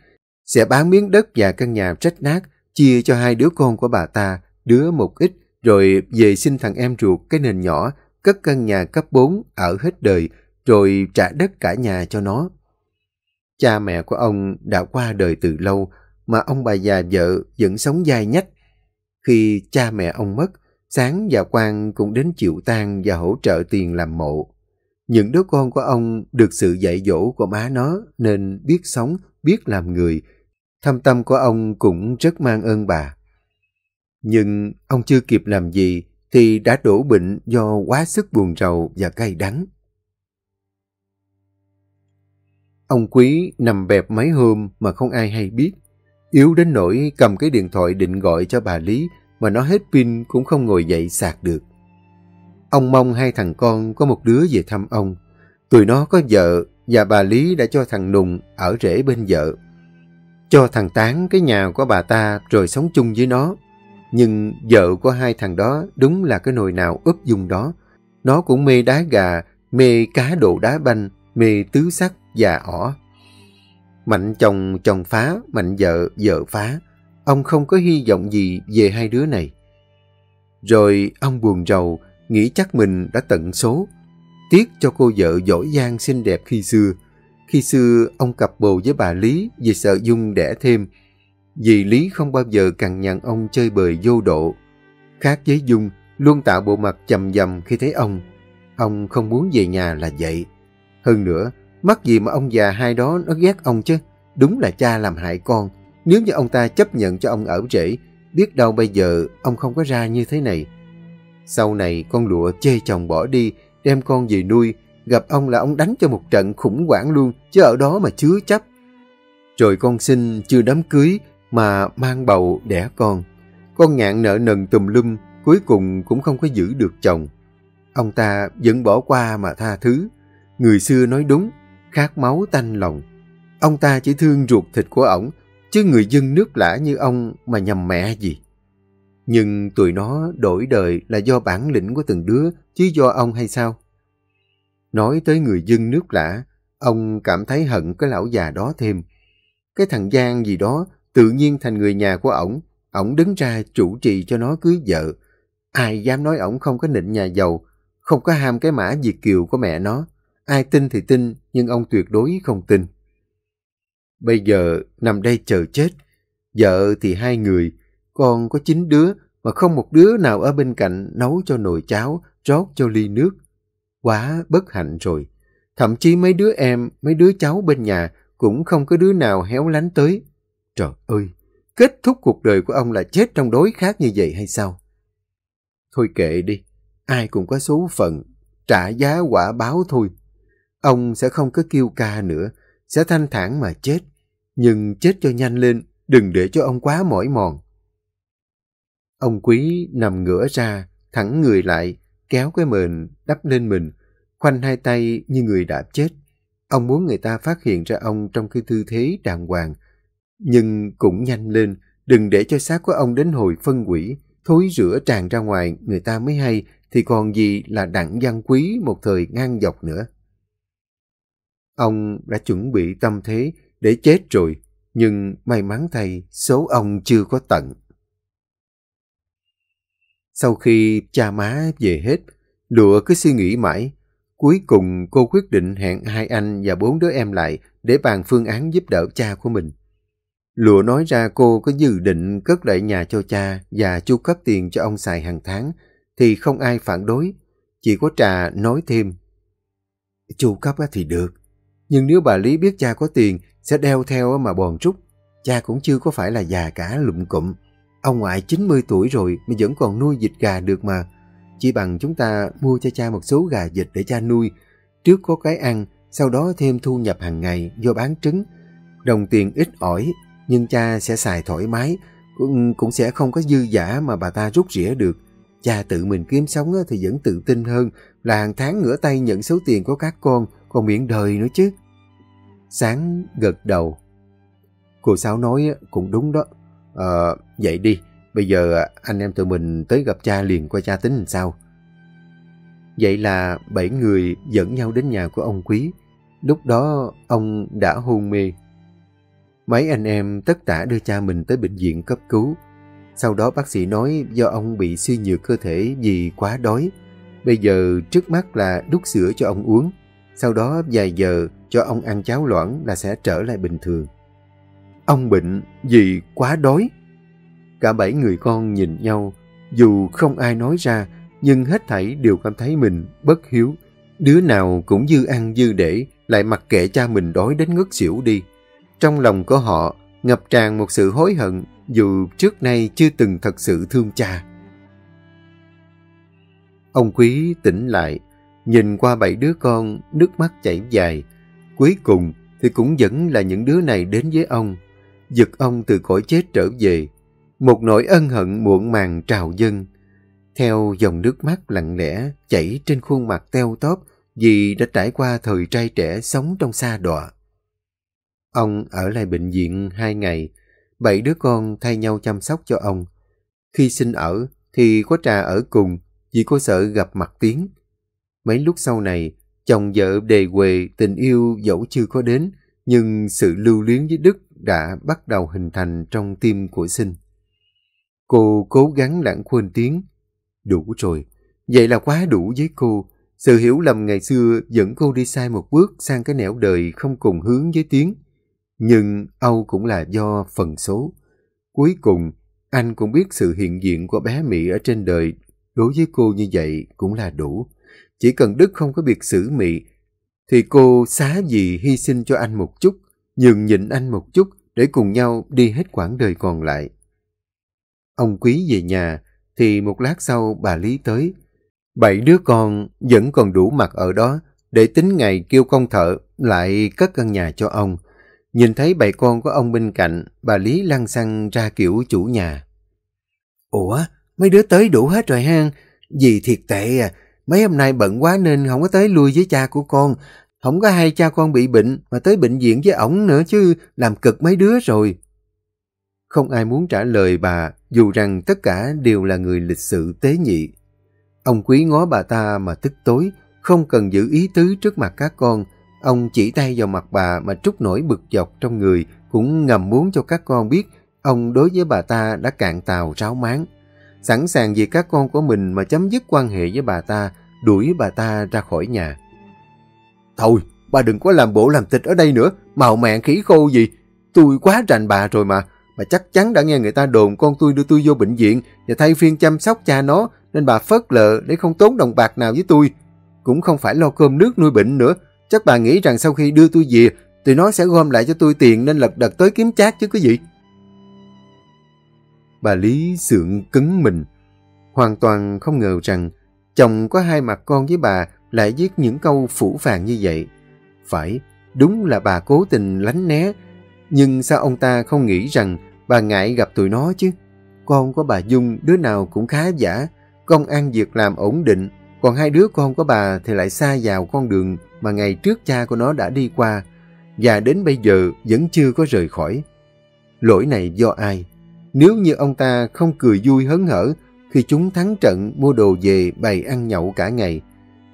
Speaker 1: sẽ bán miếng đất và căn nhà trách nát, chia cho hai đứa con của bà ta, đứa một ít, rồi về xin thằng em ruột cái nền nhỏ, cất căn nhà cấp 4 ở hết đời, rồi trả đất cả nhà cho nó. Cha mẹ của ông đã qua đời từ lâu, mà ông bà già vợ vẫn sống dai nhách. Khi cha mẹ ông mất, Sáng và Quang cũng đến chịu tang và hỗ trợ tiền làm mộ. Những đứa con của ông được sự dạy dỗ của má nó nên biết sống, biết làm người. Thâm tâm của ông cũng rất mang ơn bà. Nhưng ông chưa kịp làm gì thì đã đổ bệnh do quá sức buồn rầu và cay đắng. Ông Quý nằm bẹp mấy hôm mà không ai hay biết. Yếu đến nỗi cầm cái điện thoại định gọi cho bà Lý mà nó hết pin cũng không ngồi dậy sạc được. Ông mong hai thằng con có một đứa về thăm ông. Tụi nó có vợ và bà Lý đã cho thằng Nùng ở rễ bên vợ. Cho thằng Tán cái nhà của bà ta rồi sống chung với nó. Nhưng vợ của hai thằng đó đúng là cái nồi nào ướp dùng đó. Nó cũng mê đá gà, mê cá độ đá banh, mê tứ sắc và ỏ. Mạnh chồng chồng phá, mạnh vợ vợ phá. Ông không có hy vọng gì về hai đứa này. Rồi ông buồn rầu, nghĩ chắc mình đã tận số. Tiếc cho cô vợ giỏi giang xinh đẹp khi xưa. Khi xưa, ông cặp bồ với bà Lý vì sợ Dung đẻ thêm. Vì Lý không bao giờ cằn nhằn ông chơi bời vô độ. Khác với Dung, luôn tạo bộ mặt chầm dầm khi thấy ông. Ông không muốn về nhà là vậy. Hơn nữa, mắc gì mà ông già hai đó nó ghét ông chứ. Đúng là cha làm hại con. Nếu như ông ta chấp nhận cho ông ở rễ, biết đâu bây giờ ông không có ra như thế này. Sau này con lụa chê chồng bỏ đi, đem con về nuôi, gặp ông là ông đánh cho một trận khủng hoảng luôn, chứ ở đó mà chứa chấp. Rồi con sinh chưa đám cưới mà mang bầu đẻ con. Con ngạn nợ nần tùm lum, cuối cùng cũng không có giữ được chồng. Ông ta vẫn bỏ qua mà tha thứ. Người xưa nói đúng, khát máu tanh lòng. Ông ta chỉ thương ruột thịt của ổng, chứ người dân nước lã như ông mà nhầm mẹ gì. Nhưng tụi nó đổi đời là do bản lĩnh của từng đứa, chứ do ông hay sao? Nói tới người dân nước lã, ông cảm thấy hận cái lão già đó thêm. Cái thằng Giang gì đó tự nhiên thành người nhà của ổng, ổng đứng ra chủ trì cho nó cưới vợ. Ai dám nói ổng không có nịnh nhà giàu, không có ham cái mã Việt Kiều của mẹ nó. Ai tin thì tin, nhưng ông tuyệt đối không tin. Bây giờ nằm đây chờ chết. Vợ thì hai người, con có chín đứa mà không một đứa nào ở bên cạnh nấu cho nồi cháo, rót cho ly nước. Quá bất hạnh rồi. Thậm chí mấy đứa em, mấy đứa cháu bên nhà cũng không có đứa nào héo lánh tới. Trời ơi, kết thúc cuộc đời của ông là chết trong đối khác như vậy hay sao? Thôi kệ đi, ai cũng có số phận, trả giá quả báo thôi. Ông sẽ không có kêu ca nữa, sẽ thanh thản mà chết. Nhưng chết cho nhanh lên, đừng để cho ông quá mỏi mòn. Ông quý nằm ngửa ra, thẳng người lại, kéo cái mền đắp lên mình, khoanh hai tay như người đã chết. Ông muốn người ta phát hiện ra ông trong cái tư thế đàng hoàng. Nhưng cũng nhanh lên, đừng để cho xác của ông đến hồi phân quỷ, thối rửa tràn ra ngoài người ta mới hay, thì còn gì là đặng văn quý một thời ngang dọc nữa. Ông đã chuẩn bị tâm thế để chết rồi, nhưng may mắn thay số ông chưa có tận. Sau khi cha má về hết, Lụa cứ suy nghĩ mãi. Cuối cùng cô quyết định hẹn hai anh và bốn đứa em lại để bàn phương án giúp đỡ cha của mình. Lụa nói ra cô có dự định cất lại nhà cho cha và chu cấp tiền cho ông xài hàng tháng, thì không ai phản đối. Chỉ có Trà nói thêm. Chu cấp thì được, nhưng nếu bà Lý biết cha có tiền sẽ đeo theo mà bòn trúc. Cha cũng chưa có phải là già cả lụm cụm. Ông ngoại 90 tuổi rồi mà vẫn còn nuôi dịch gà được mà. Chỉ bằng chúng ta mua cho cha một số gà dịch để cha nuôi. Trước có cái ăn, sau đó thêm thu nhập hàng ngày do bán trứng. Đồng tiền ít ỏi, nhưng cha sẽ xài thoải mái, cũng, cũng sẽ không có dư giả mà bà ta rút rỉa được. Cha tự mình kiếm sống thì vẫn tự tin hơn là hàng tháng ngửa tay nhận số tiền của các con, còn miễn đời nữa chứ. Sáng gật đầu. Cô Sáu nói cũng đúng đó. Ờ, vậy đi, bây giờ à, anh em tụi mình tới gặp cha liền qua cha tính làm sao. Vậy là bảy người dẫn nhau đến nhà của ông Quý. Lúc đó ông đã hôn mê. Mấy anh em tất tả đưa cha mình tới bệnh viện cấp cứu. Sau đó bác sĩ nói do ông bị suy nhược cơ thể vì quá đói. Bây giờ trước mắt là đút sữa cho ông uống. Sau đó vài giờ cho ông ăn cháo loãng là sẽ trở lại bình thường. Ông bệnh vì quá đói. Cả bảy người con nhìn nhau, dù không ai nói ra, nhưng hết thảy đều cảm thấy mình bất hiếu. Đứa nào cũng dư ăn dư để, lại mặc kệ cha mình đói đến ngất xỉu đi. Trong lòng của họ ngập tràn một sự hối hận dù trước nay chưa từng thật sự thương cha. Ông Quý tỉnh lại, nhìn qua bảy đứa con, nước mắt chảy dài. Cuối cùng thì cũng vẫn là những đứa này đến với ông, giật ông từ cõi chết trở về. Một nỗi ân hận muộn màng trào dâng. Theo dòng nước mắt lặng lẽ chảy trên khuôn mặt teo tóp vì đã trải qua thời trai trẻ sống trong xa đọa. Ông ở lại bệnh viện hai ngày, bảy đứa con thay nhau chăm sóc cho ông. Khi sinh ở thì có trà ở cùng vì cô sợ gặp mặt tiếng. Mấy lúc sau này, chồng vợ đề quề tình yêu dẫu chưa có đến, nhưng sự lưu luyến với Đức đã bắt đầu hình thành trong tim của sinh. Cô cố gắng lãng quên tiếng. Đủ rồi, vậy là quá đủ với cô. Sự hiểu lầm ngày xưa dẫn cô đi sai một bước sang cái nẻo đời không cùng hướng với tiếng. Nhưng Âu cũng là do phần số. Cuối cùng, anh cũng biết sự hiện diện của bé Mỹ ở trên đời đối với cô như vậy cũng là đủ. Chỉ cần Đức không có biệt xử Mỹ, thì cô xá gì hy sinh cho anh một chút, nhường nhịn anh một chút để cùng nhau đi hết quãng đời còn lại. Ông Quý về nhà, thì một lát sau bà Lý tới. Bảy đứa con vẫn còn đủ mặt ở đó để tính ngày kêu công thợ lại cất căn nhà cho ông. Nhìn thấy bảy con của ông bên cạnh, bà Lý lăn xăng ra kiểu chủ nhà. Ủa, mấy đứa tới đủ hết rồi ha? Dì thiệt tệ à, mấy hôm nay bận quá nên không có tới lui với cha của con. Không có hai cha con bị bệnh mà tới bệnh viện với ổng nữa chứ, làm cực mấy đứa rồi. Không ai muốn trả lời bà, dù rằng tất cả đều là người lịch sự tế nhị. Ông quý ngó bà ta mà tức tối, không cần giữ ý tứ trước mặt các con, Ông chỉ tay vào mặt bà mà trút nổi bực dọc trong người, cũng ngầm muốn cho các con biết ông đối với bà ta đã cạn tàu ráo máng. Sẵn sàng vì các con của mình mà chấm dứt quan hệ với bà ta, đuổi bà ta ra khỏi nhà. Thôi, bà đừng có làm bộ làm tịch ở đây nữa, màu mạn khí khô gì. Tôi quá rành bà rồi mà, bà chắc chắn đã nghe người ta đồn con tôi đưa tôi vô bệnh viện và thay phiên chăm sóc cha nó, nên bà phớt lờ để không tốn đồng bạc nào với tôi. Cũng không phải lo cơm nước nuôi bệnh nữa, Chắc bà nghĩ rằng sau khi đưa tôi về, tụi nó sẽ gom lại cho tôi tiền nên lật đật tới kiếm chát chứ cái gì. Bà Lý sượng cứng mình. Hoàn toàn không ngờ rằng chồng có hai mặt con với bà lại viết những câu phủ phàng như vậy. Phải, đúng là bà cố tình lánh né. Nhưng sao ông ta không nghĩ rằng bà ngại gặp tụi nó chứ? Con của bà Dung đứa nào cũng khá giả, công ăn việc làm ổn định, còn hai đứa con của bà thì lại xa vào con đường mà ngày trước cha của nó đã đi qua và đến bây giờ vẫn chưa có rời khỏi. Lỗi này do ai? Nếu như ông ta không cười vui hớn hở khi chúng thắng trận mua đồ về bày ăn nhậu cả ngày.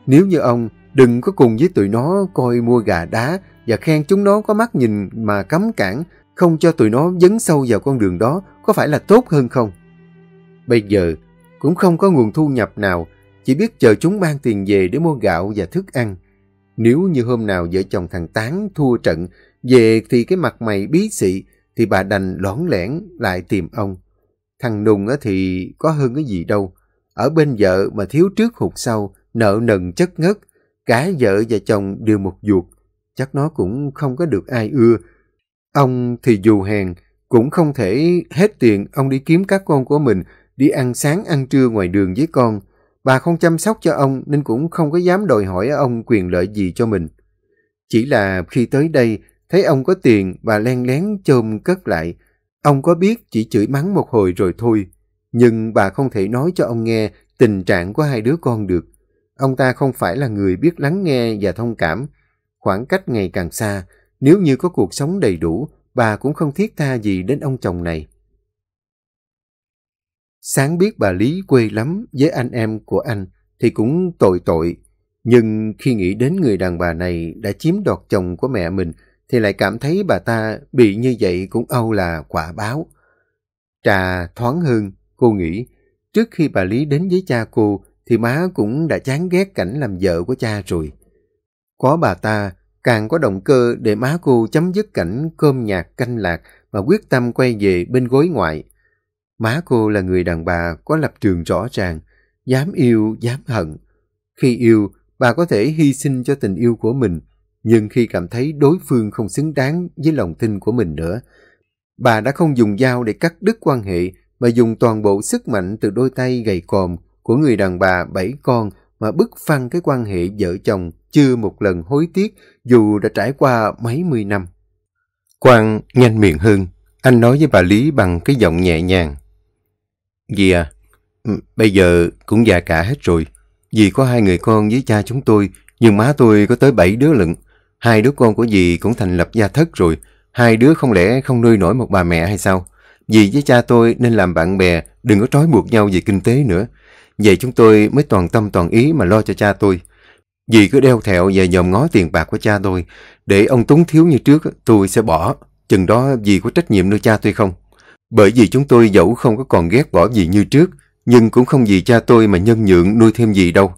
Speaker 1: Nếu như ông đừng có cùng với tụi nó coi mua gà đá và khen chúng nó có mắt nhìn mà cấm cản, không cho tụi nó dấn sâu vào con đường đó, có phải là tốt hơn không? Bây giờ, cũng không có nguồn thu nhập nào, chỉ biết chờ chúng mang tiền về để mua gạo và thức ăn. Nếu như hôm nào vợ chồng thằng Tán thua trận, về thì cái mặt mày bí xị, thì bà đành lõn lẻn lại tìm ông. Thằng Nùng thì có hơn cái gì đâu. Ở bên vợ mà thiếu trước hụt sau nợ nần chất ngất, cả vợ và chồng đều một ruột. Chắc nó cũng không có được ai ưa. Ông thì dù hèn, cũng không thể hết tiền ông đi kiếm các con của mình đi ăn sáng ăn trưa ngoài đường với con. Bà không chăm sóc cho ông nên cũng không có dám đòi hỏi ông quyền lợi gì cho mình. Chỉ là khi tới đây, thấy ông có tiền, bà len lén chôm cất lại. Ông có biết chỉ chửi mắng một hồi rồi thôi. Nhưng bà không thể nói cho ông nghe tình trạng của hai đứa con được. Ông ta không phải là người biết lắng nghe và thông cảm. Khoảng cách ngày càng xa, nếu như có cuộc sống đầy đủ, bà cũng không thiết tha gì đến ông chồng này. Sáng biết bà Lý quê lắm với anh em của anh thì cũng tội tội. Nhưng khi nghĩ đến người đàn bà này đã chiếm đoạt chồng của mẹ mình thì lại cảm thấy bà ta bị như vậy cũng âu là quả báo. Trà thoáng hơn, cô nghĩ, trước khi bà Lý đến với cha cô thì má cũng đã chán ghét cảnh làm vợ của cha rồi. Có bà ta, càng có động cơ để má cô chấm dứt cảnh cơm nhạt canh lạc và quyết tâm quay về bên gối ngoại. Má cô là người đàn bà có lập trường rõ ràng, dám yêu, dám hận. Khi yêu, bà có thể hy sinh cho tình yêu của mình, nhưng khi cảm thấy đối phương không xứng đáng với lòng tin của mình nữa, bà đã không dùng dao để cắt đứt quan hệ, mà dùng toàn bộ sức mạnh từ đôi tay gầy còm của người đàn bà bảy con mà bức phăng cái quan hệ vợ chồng chưa một lần hối tiếc dù đã trải qua mấy mươi năm. Quang nhanh miệng hơn, anh nói với bà Lý bằng cái giọng nhẹ nhàng. Dì à, ừ, bây giờ cũng già cả hết rồi. Dì có hai người con với cha chúng tôi, nhưng má tôi có tới bảy đứa lận. Hai đứa con của dì cũng thành lập gia thất rồi. Hai đứa không lẽ không nuôi nổi một bà mẹ hay sao? Dì với cha tôi nên làm bạn bè, đừng có trói buộc nhau về kinh tế nữa. Vậy chúng tôi mới toàn tâm toàn ý mà lo cho cha tôi. Dì cứ đeo thẹo và dòm ngó tiền bạc của cha tôi. Để ông túng thiếu như trước, tôi sẽ bỏ. Chừng đó dì có trách nhiệm nuôi cha tôi không? Bởi vì chúng tôi dẫu không có còn ghét bỏ gì như trước, nhưng cũng không vì cha tôi mà nhân nhượng nuôi thêm gì đâu.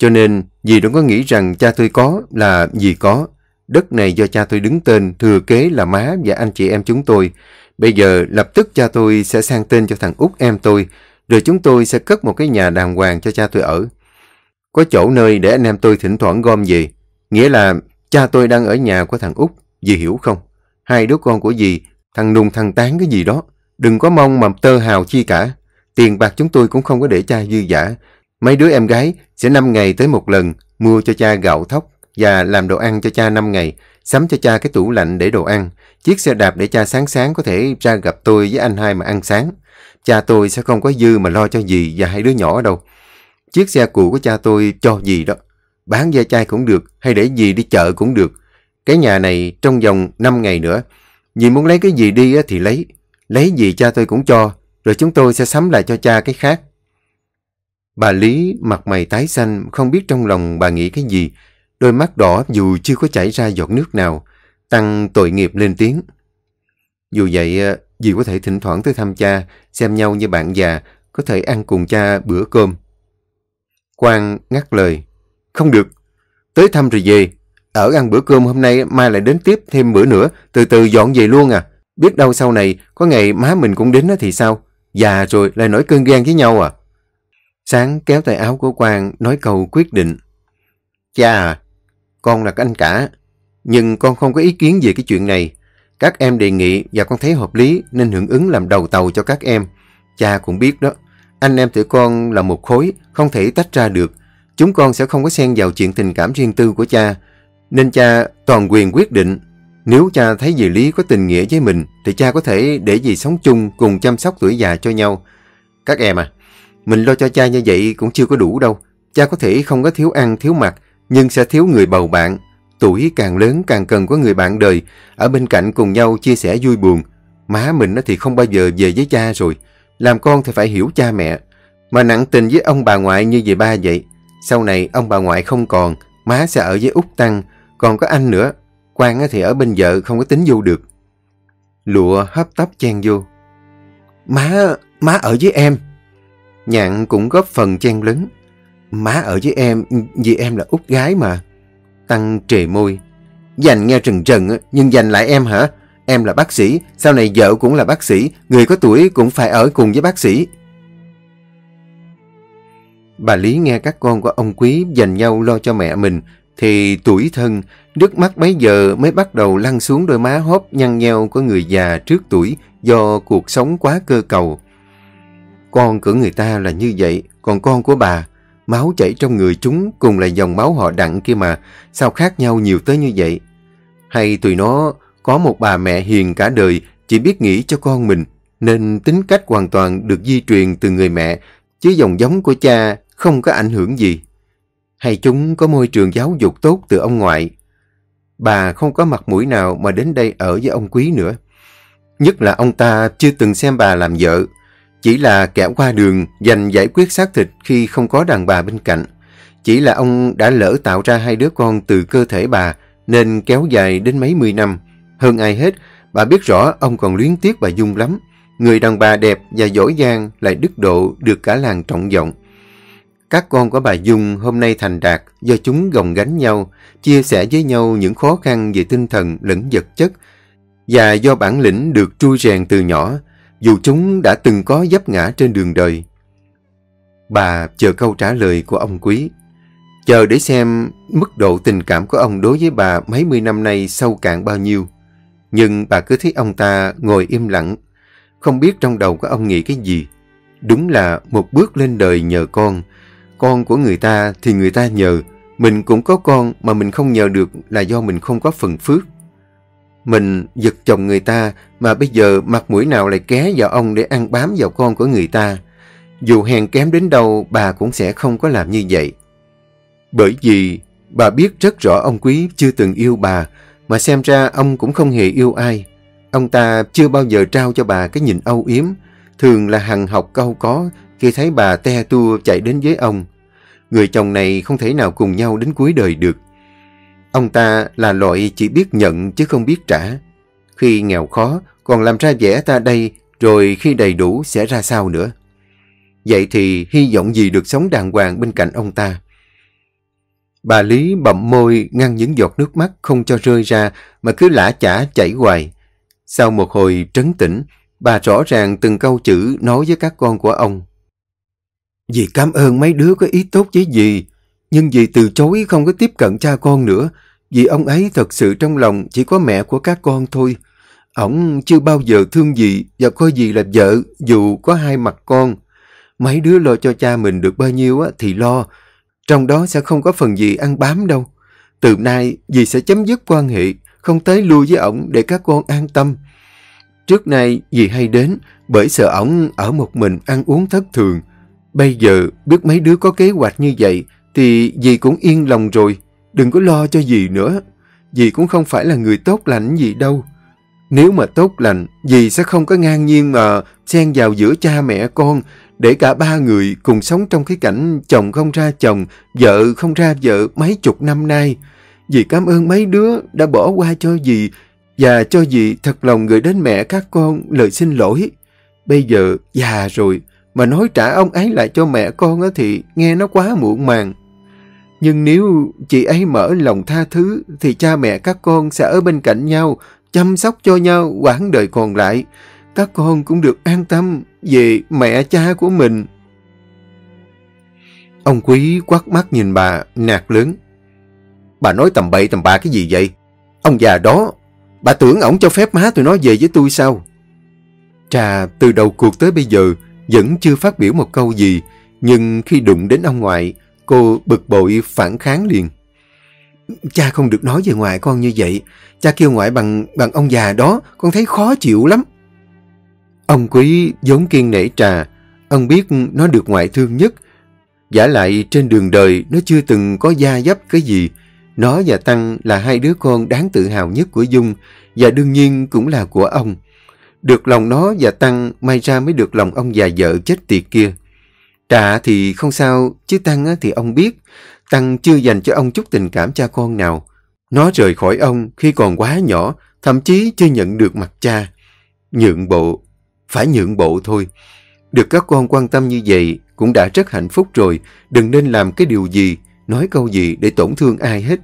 Speaker 1: Cho nên, dì đừng có nghĩ rằng cha tôi có là dì có. Đất này do cha tôi đứng tên, thừa kế là má và anh chị em chúng tôi. Bây giờ lập tức cha tôi sẽ sang tên cho thằng út em tôi, rồi chúng tôi sẽ cất một cái nhà đàng hoàng cho cha tôi ở. Có chỗ nơi để anh em tôi thỉnh thoảng gom về. Nghĩa là cha tôi đang ở nhà của thằng út, dì hiểu không? Hai đứa con của dì Thằng nùng thằng tán cái gì đó. Đừng có mong mà tơ hào chi cả. Tiền bạc chúng tôi cũng không có để cha dư giả. Mấy đứa em gái sẽ 5 ngày tới một lần mua cho cha gạo thóc và làm đồ ăn cho cha 5 ngày. Sắm cho cha cái tủ lạnh để đồ ăn. Chiếc xe đạp để cha sáng sáng có thể ra gặp tôi với anh hai mà ăn sáng. Cha tôi sẽ không có dư mà lo cho dì và hai đứa nhỏ đâu. Chiếc xe cũ của cha tôi cho dì đó. Bán da chai cũng được hay để dì đi chợ cũng được. Cái nhà này trong vòng 5 ngày nữa Dì muốn lấy cái gì đi thì lấy. Lấy gì cha tôi cũng cho, rồi chúng tôi sẽ sắm lại cho cha cái khác. Bà Lý mặt mày tái xanh, không biết trong lòng bà nghĩ cái gì. Đôi mắt đỏ dù chưa có chảy ra giọt nước nào, tăng tội nghiệp lên tiếng. Dù vậy, ờ, dì có thể thỉnh thoảng tới thăm cha, xem nhau như bạn già, có thể ăn cùng cha bữa cơm. Quang ngắt lời. Không được, tới thăm rồi về, ở ăn bữa cơm hôm nay, mai lại đến tiếp thêm bữa nữa, từ từ dọn về luôn à. Biết đâu sau này, có ngày má mình cũng đến thì sao? Già rồi lại nổi cơn ghen với nhau à? Sáng kéo tay áo của Quang nói câu quyết định. Cha à, con là anh cả, nhưng con không có ý kiến về cái chuyện này. Các em đề nghị và con thấy hợp lý nên hưởng ứng làm đầu tàu cho các em. Cha cũng biết đó, anh em tụi con là một khối, không thể tách ra được. Chúng con sẽ không có xen vào chuyện tình cảm riêng tư của cha, nên cha toàn quyền quyết định. Nếu cha thấy dì Lý có tình nghĩa với mình, thì cha có thể để dì sống chung cùng chăm sóc tuổi già cho nhau. Các em à, mình lo cho cha như vậy cũng chưa có đủ đâu. Cha có thể không có thiếu ăn, thiếu mặc, nhưng sẽ thiếu người bầu bạn. Tuổi càng lớn càng cần có người bạn đời, ở bên cạnh cùng nhau chia sẻ vui buồn. Má mình thì không bao giờ về với cha rồi. Làm con thì phải hiểu cha mẹ. Mà nặng tình với ông bà ngoại như về ba vậy. Sau này ông bà ngoại không còn, má sẽ ở với út Tăng, còn có anh nữa, Quang thì ở bên vợ không có tính vô được. Lụa hấp tấp chen vô. Má, má ở với em. Nhạn cũng góp phần chen lấn. Má ở với em, vì em là út gái mà. Tăng trề môi. Dành nghe trần trần, nhưng dành lại em hả? Em là bác sĩ, sau này vợ cũng là bác sĩ, người có tuổi cũng phải ở cùng với bác sĩ. Bà Lý nghe các con của ông Quý dành nhau lo cho mẹ mình, thì tuổi thân, nước mắt bấy giờ mới bắt đầu lăn xuống đôi má hóp nhăn nheo của người già trước tuổi do cuộc sống quá cơ cầu. Con của người ta là như vậy, còn con của bà, máu chảy trong người chúng cùng là dòng máu họ đặng kia mà, sao khác nhau nhiều tới như vậy? Hay tụi nó có một bà mẹ hiền cả đời chỉ biết nghĩ cho con mình, nên tính cách hoàn toàn được di truyền từ người mẹ, chứ dòng giống của cha không có ảnh hưởng gì. Hay chúng có môi trường giáo dục tốt từ ông ngoại. Bà không có mặt mũi nào mà đến đây ở với ông Quý nữa. Nhất là ông ta chưa từng xem bà làm vợ, chỉ là kẻ qua đường dành giải quyết xác thịt khi không có đàn bà bên cạnh. Chỉ là ông đã lỡ tạo ra hai đứa con từ cơ thể bà nên kéo dài đến mấy mươi năm. Hơn ai hết, bà biết rõ ông còn luyến tiếc bà Dung lắm. Người đàn bà đẹp và giỏi giang lại đức độ được cả làng trọng vọng. Các con của bà Dung hôm nay thành đạt do chúng gồng gánh nhau, chia sẻ với nhau những khó khăn về tinh thần lẫn vật chất, và do bản lĩnh được trui rèn từ nhỏ, dù chúng đã từng có dấp ngã trên đường đời. Bà chờ câu trả lời của ông Quý, chờ để xem mức độ tình cảm của ông đối với bà mấy mươi năm nay sâu cạn bao nhiêu. Nhưng bà cứ thấy ông ta ngồi im lặng, không biết trong đầu của ông nghĩ cái gì. Đúng là một bước lên đời nhờ con, con của người ta thì người ta nhờ, mình cũng có con mà mình không nhờ được là do mình không có phần phước. Mình giật chồng người ta mà bây giờ mặt mũi nào lại ké vào ông để ăn bám vào con của người ta. Dù hèn kém đến đâu bà cũng sẽ không có làm như vậy. Bởi vì bà biết rất rõ ông Quý chưa từng yêu bà mà xem ra ông cũng không hề yêu ai. Ông ta chưa bao giờ trao cho bà cái nhìn âu yếm, thường là hằng học câu có khi thấy bà te tua chạy đến với ông. Người chồng này không thể nào cùng nhau đến cuối đời được. Ông ta là loại chỉ biết nhận chứ không biết trả. Khi nghèo khó, còn làm ra vẻ ta đây, rồi khi đầy đủ sẽ ra sao nữa. Vậy thì hy vọng gì được sống đàng hoàng bên cạnh ông ta. Bà Lý bậm môi ngăn những giọt nước mắt không cho rơi ra mà cứ lã chả chảy hoài. Sau một hồi trấn tĩnh, bà rõ ràng từng câu chữ nói với các con của ông. Dì cảm ơn mấy đứa có ý tốt với dì, nhưng dì từ chối không có tiếp cận cha con nữa, vì ông ấy thật sự trong lòng chỉ có mẹ của các con thôi. Ông chưa bao giờ thương dì và coi dì là vợ dù có hai mặt con. Mấy đứa lo cho cha mình được bao nhiêu á, thì lo, trong đó sẽ không có phần gì ăn bám đâu. Từ nay dì sẽ chấm dứt quan hệ, không tới lui với ổng để các con an tâm. Trước nay dì hay đến bởi sợ ổng ở một mình ăn uống thất thường. Bây giờ biết mấy đứa có kế hoạch như vậy thì dì cũng yên lòng rồi. Đừng có lo cho dì nữa. Dì cũng không phải là người tốt lành gì đâu. Nếu mà tốt lành, dì sẽ không có ngang nhiên mà xen vào giữa cha mẹ con để cả ba người cùng sống trong cái cảnh chồng không ra chồng, vợ không ra vợ mấy chục năm nay. Dì cảm ơn mấy đứa đã bỏ qua cho dì và cho dì thật lòng gửi đến mẹ các con lời xin lỗi. Bây giờ già rồi mà nói trả ông ấy lại cho mẹ con thì nghe nó quá muộn màng. Nhưng nếu chị ấy mở lòng tha thứ thì cha mẹ các con sẽ ở bên cạnh nhau, chăm sóc cho nhau quãng đời còn lại. Các con cũng được an tâm về mẹ cha của mình. Ông Quý quát mắt nhìn bà, nạt lớn. Bà nói tầm bậy tầm bạ cái gì vậy? Ông già đó, bà tưởng ổng cho phép má tụi nó về với tôi sao? Trà từ đầu cuộc tới bây giờ vẫn chưa phát biểu một câu gì, nhưng khi đụng đến ông ngoại, cô bực bội phản kháng liền. Cha không được nói về ngoại con như vậy. Cha kêu ngoại bằng bằng ông già đó, con thấy khó chịu lắm. Ông quý vốn kiên nể trà, ông biết nó được ngoại thương nhất. Giả lại trên đường đời nó chưa từng có gia dấp cái gì. Nó và Tăng là hai đứa con đáng tự hào nhất của Dung và đương nhiên cũng là của ông. Được lòng nó và Tăng may ra mới được lòng ông già vợ chết tiệt kia. Trả thì không sao, chứ Tăng thì ông biết. Tăng chưa dành cho ông chút tình cảm cha con nào. Nó rời khỏi ông khi còn quá nhỏ, thậm chí chưa nhận được mặt cha. Nhượng bộ, phải nhượng bộ thôi. Được các con quan tâm như vậy cũng đã rất hạnh phúc rồi. Đừng nên làm cái điều gì, nói câu gì để tổn thương ai hết.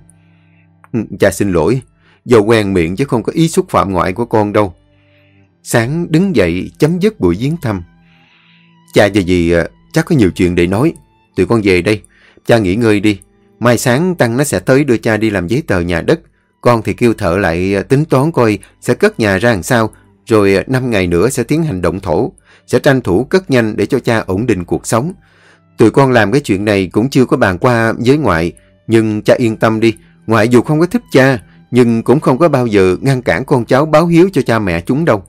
Speaker 1: Ừ, cha xin lỗi, do quen miệng chứ không có ý xúc phạm ngoại của con đâu. Sáng đứng dậy chấm dứt buổi viếng thăm. Cha và dì ờ, chắc có nhiều chuyện để nói. tụi con về đây. Cha nghỉ ngơi đi. Mai sáng Tăng nó sẽ tới đưa cha đi làm giấy tờ nhà đất. Con thì kêu thợ lại ờ, tính toán coi sẽ cất nhà ra làm sao. Rồi ờ, 5 ngày nữa sẽ tiến hành động thổ. Sẽ tranh thủ cất nhanh để cho cha ổn định cuộc sống. Tụi con làm cái chuyện này cũng chưa có bàn qua với ngoại. Nhưng cha yên tâm đi. Ngoại dù không có thích cha, nhưng cũng không có bao giờ ngăn cản con cháu báo hiếu cho cha mẹ chúng đâu.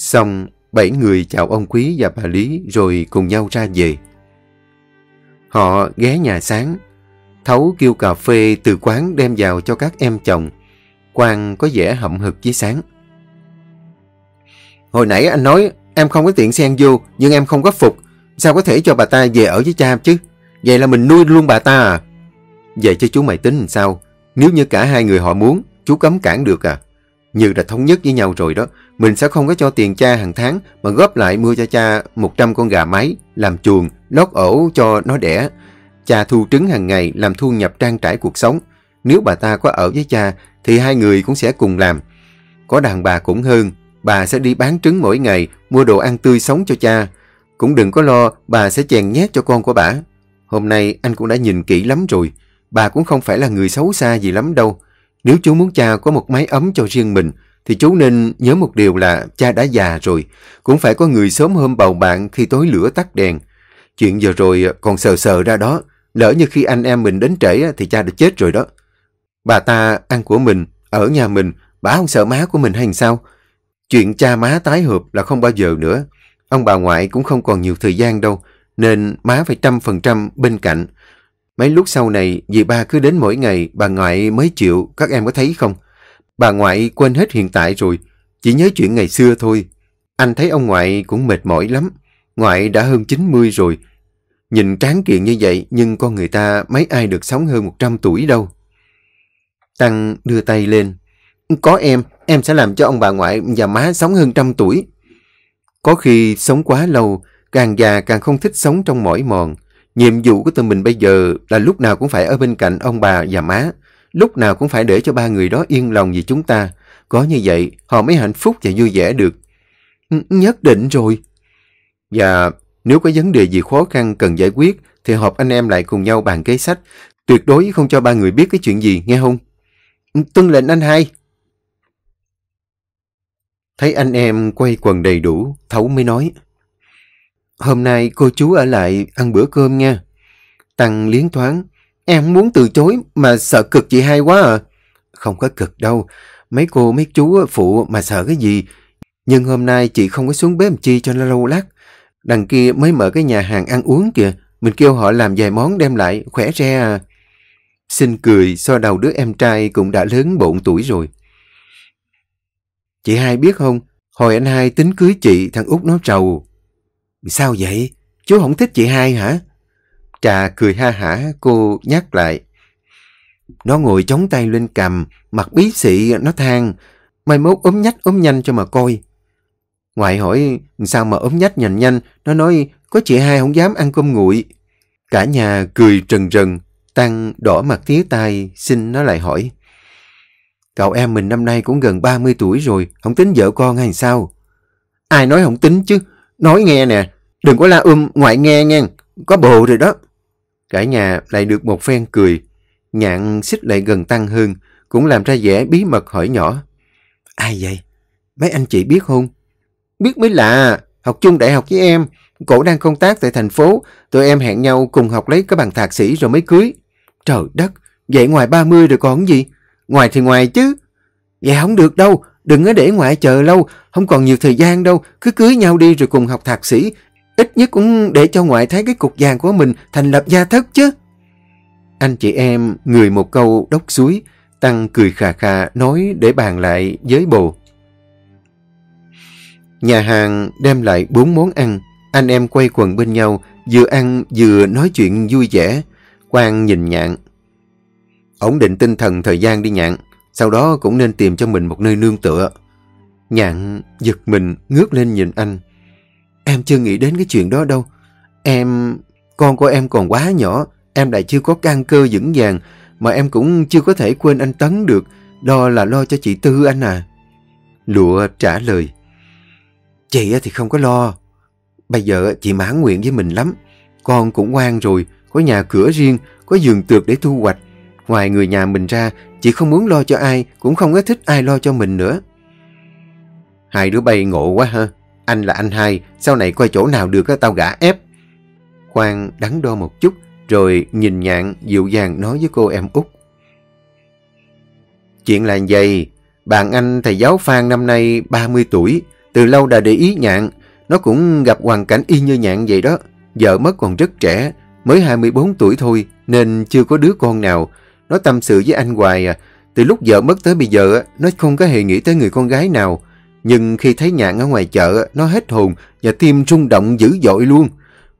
Speaker 1: Xong, bảy người chào ông Quý và bà Lý rồi cùng nhau ra về. Họ ghé nhà sáng, Thấu kêu cà phê từ quán đem vào cho các em chồng. Quang có vẻ hậm hực với sáng. Hồi nãy anh nói em không có tiện xen vô, nhưng em không có phục. Sao có thể cho bà ta về ở với cha chứ? Vậy là mình nuôi luôn bà ta à? Vậy cho chú mày tính làm sao? Nếu như cả hai người họ muốn, chú cấm cản được à? Như đã thống nhất với nhau rồi đó. Mình sẽ không có cho tiền cha hàng tháng mà góp lại mua cho cha 100 con gà mái, làm chuồng, lót ổ cho nó đẻ. Cha thu trứng hàng ngày làm thu nhập trang trải cuộc sống. Nếu bà ta có ở với cha thì hai người cũng sẽ cùng làm. Có đàn bà cũng hơn, bà sẽ đi bán trứng mỗi ngày, mua đồ ăn tươi sống cho cha. Cũng đừng có lo bà sẽ chèn nhét cho con của bà. Hôm nay anh cũng đã nhìn kỹ lắm rồi. Bà cũng không phải là người xấu xa gì lắm đâu. Nếu chú muốn cha có một mái ấm cho riêng mình, thì chú nên nhớ một điều là cha đã già rồi. Cũng phải có người sớm hôm bầu bạn khi tối lửa tắt đèn. Chuyện vừa rồi còn sờ sờ ra đó. Lỡ như khi anh em mình đến trễ thì cha đã chết rồi đó. Bà ta ăn của mình, ở nhà mình, bà không sợ má của mình hay sao? Chuyện cha má tái hợp là không bao giờ nữa. Ông bà ngoại cũng không còn nhiều thời gian đâu, nên má phải trăm phần trăm bên cạnh. Mấy lúc sau này, dì ba cứ đến mỗi ngày, bà ngoại mới chịu, các em có thấy không? Bà ngoại quên hết hiện tại rồi, chỉ nhớ chuyện ngày xưa thôi. Anh thấy ông ngoại cũng mệt mỏi lắm. Ngoại đã hơn 90 rồi. Nhìn tráng kiện như vậy, nhưng con người ta mấy ai được sống hơn 100 tuổi đâu. Tăng đưa tay lên. Có em, em sẽ làm cho ông bà ngoại và má sống hơn trăm tuổi. Có khi sống quá lâu, càng già càng không thích sống trong mỏi mòn. Nhiệm vụ của tụi mình bây giờ là lúc nào cũng phải ở bên cạnh ông bà và má. Lúc nào cũng phải để cho ba người đó yên lòng vì chúng ta. Có như vậy, họ mới hạnh phúc và vui vẻ được. Ừ, nhất định rồi. Và nếu có vấn đề gì khó khăn cần giải quyết, thì họp anh em lại cùng nhau bàn kế sách. Tuyệt đối không cho ba người biết cái chuyện gì, nghe không? Ừ, tuân lệnh anh hai. Thấy anh em quay quần đầy đủ, Thấu mới nói. Hôm nay cô chú ở lại ăn bữa cơm nha. Tăng liến thoáng. Em muốn từ chối mà sợ cực chị hai quá à. Không có cực đâu. Mấy cô mấy chú phụ mà sợ cái gì. Nhưng hôm nay chị không có xuống bếp chi cho nó lâu lắc. Đằng kia mới mở cái nhà hàng ăn uống kìa. Mình kêu họ làm vài món đem lại, khỏe re à. Xin cười, so đầu đứa em trai cũng đã lớn bộn tuổi rồi. Chị hai biết không, hồi anh hai tính cưới chị, thằng út nó trầu. Sao vậy? Chú không thích chị hai hả? Trà cười ha hả, cô nhắc lại. Nó ngồi chống tay lên cầm, mặt bí xị, nó than. Mai mốt ốm nhách ốm nhanh cho mà coi. Ngoại hỏi sao mà ốm nhách nhanh nhanh, nó nói có chị hai không dám ăn cơm nguội. Cả nhà cười trần trần, Tăng đỏ mặt tía tai, xin nó lại hỏi. Cậu em mình năm nay cũng gần 30 tuổi rồi, không tính vợ con hay sao? Ai nói không tính chứ, nói nghe nè, đừng có la um ngoại nghe nghe, có bồ rồi đó. Cả nhà lại được một phen cười, nhạn xích lại gần Tăng hơn, cũng làm ra vẻ bí mật hỏi nhỏ. Ai vậy? Mấy anh chị biết không? Biết mới lạ, học chung đại học với em. Cổ đang công tác tại thành phố, tụi em hẹn nhau cùng học lấy cái bằng thạc sĩ rồi mới cưới. Trời đất, vậy ngoài 30 rồi còn gì? Ngoài thì ngoài chứ. Vậy không được đâu, đừng có để ngoại chờ lâu, không còn nhiều thời gian đâu, cứ cưới nhau đi rồi cùng học thạc sĩ. Ít nhất cũng để cho ngoại thấy cái cục vàng của mình thành lập gia thất chứ. Anh chị em người một câu đốc suối, Tăng cười khà khà nói để bàn lại với bồ. Nhà hàng đem lại bốn món ăn, anh em quay quần bên nhau, vừa ăn vừa nói chuyện vui vẻ. Quang nhìn nhạn. Ổn định tinh thần thời gian đi nhạn, sau đó cũng nên tìm cho mình một nơi nương tựa. Nhạn giật mình ngước lên nhìn anh. Em chưa nghĩ đến cái chuyện đó đâu. Em... Con của em còn quá nhỏ, em lại chưa có căn cơ vững vàng, mà em cũng chưa có thể quên anh Tấn được. Đó là lo cho chị Tư anh à. Lụa trả lời. Chị thì không có lo. Bây giờ chị mãn nguyện với mình lắm.
Speaker 2: Con cũng ngoan rồi, có nhà cửa riêng, có giường tược để thu hoạch. Ngoài người nhà mình ra, chị không muốn lo cho ai, cũng không có thích ai lo cho mình nữa.
Speaker 1: Hai đứa bay ngộ quá ha. Anh là anh hai, sau này coi chỗ nào được tao gã ép.
Speaker 2: Khoan đắn đo một chút, rồi nhìn nhạn dịu dàng nói với cô em út.
Speaker 1: Chuyện là vậy, bạn anh thầy giáo Phan năm nay 30 tuổi, từ lâu đã để ý nhạn, nó cũng gặp hoàn cảnh y như nhạn vậy đó. Vợ mất còn rất trẻ, mới 24 tuổi thôi, nên chưa có đứa con nào. Nó tâm sự với anh hoài à. Từ lúc vợ mất tới bây giờ, nó không có hề nghĩ tới người con gái nào. Nhưng khi thấy nhạn ở ngoài chợ, nó hết hồn và tim rung động dữ dội luôn.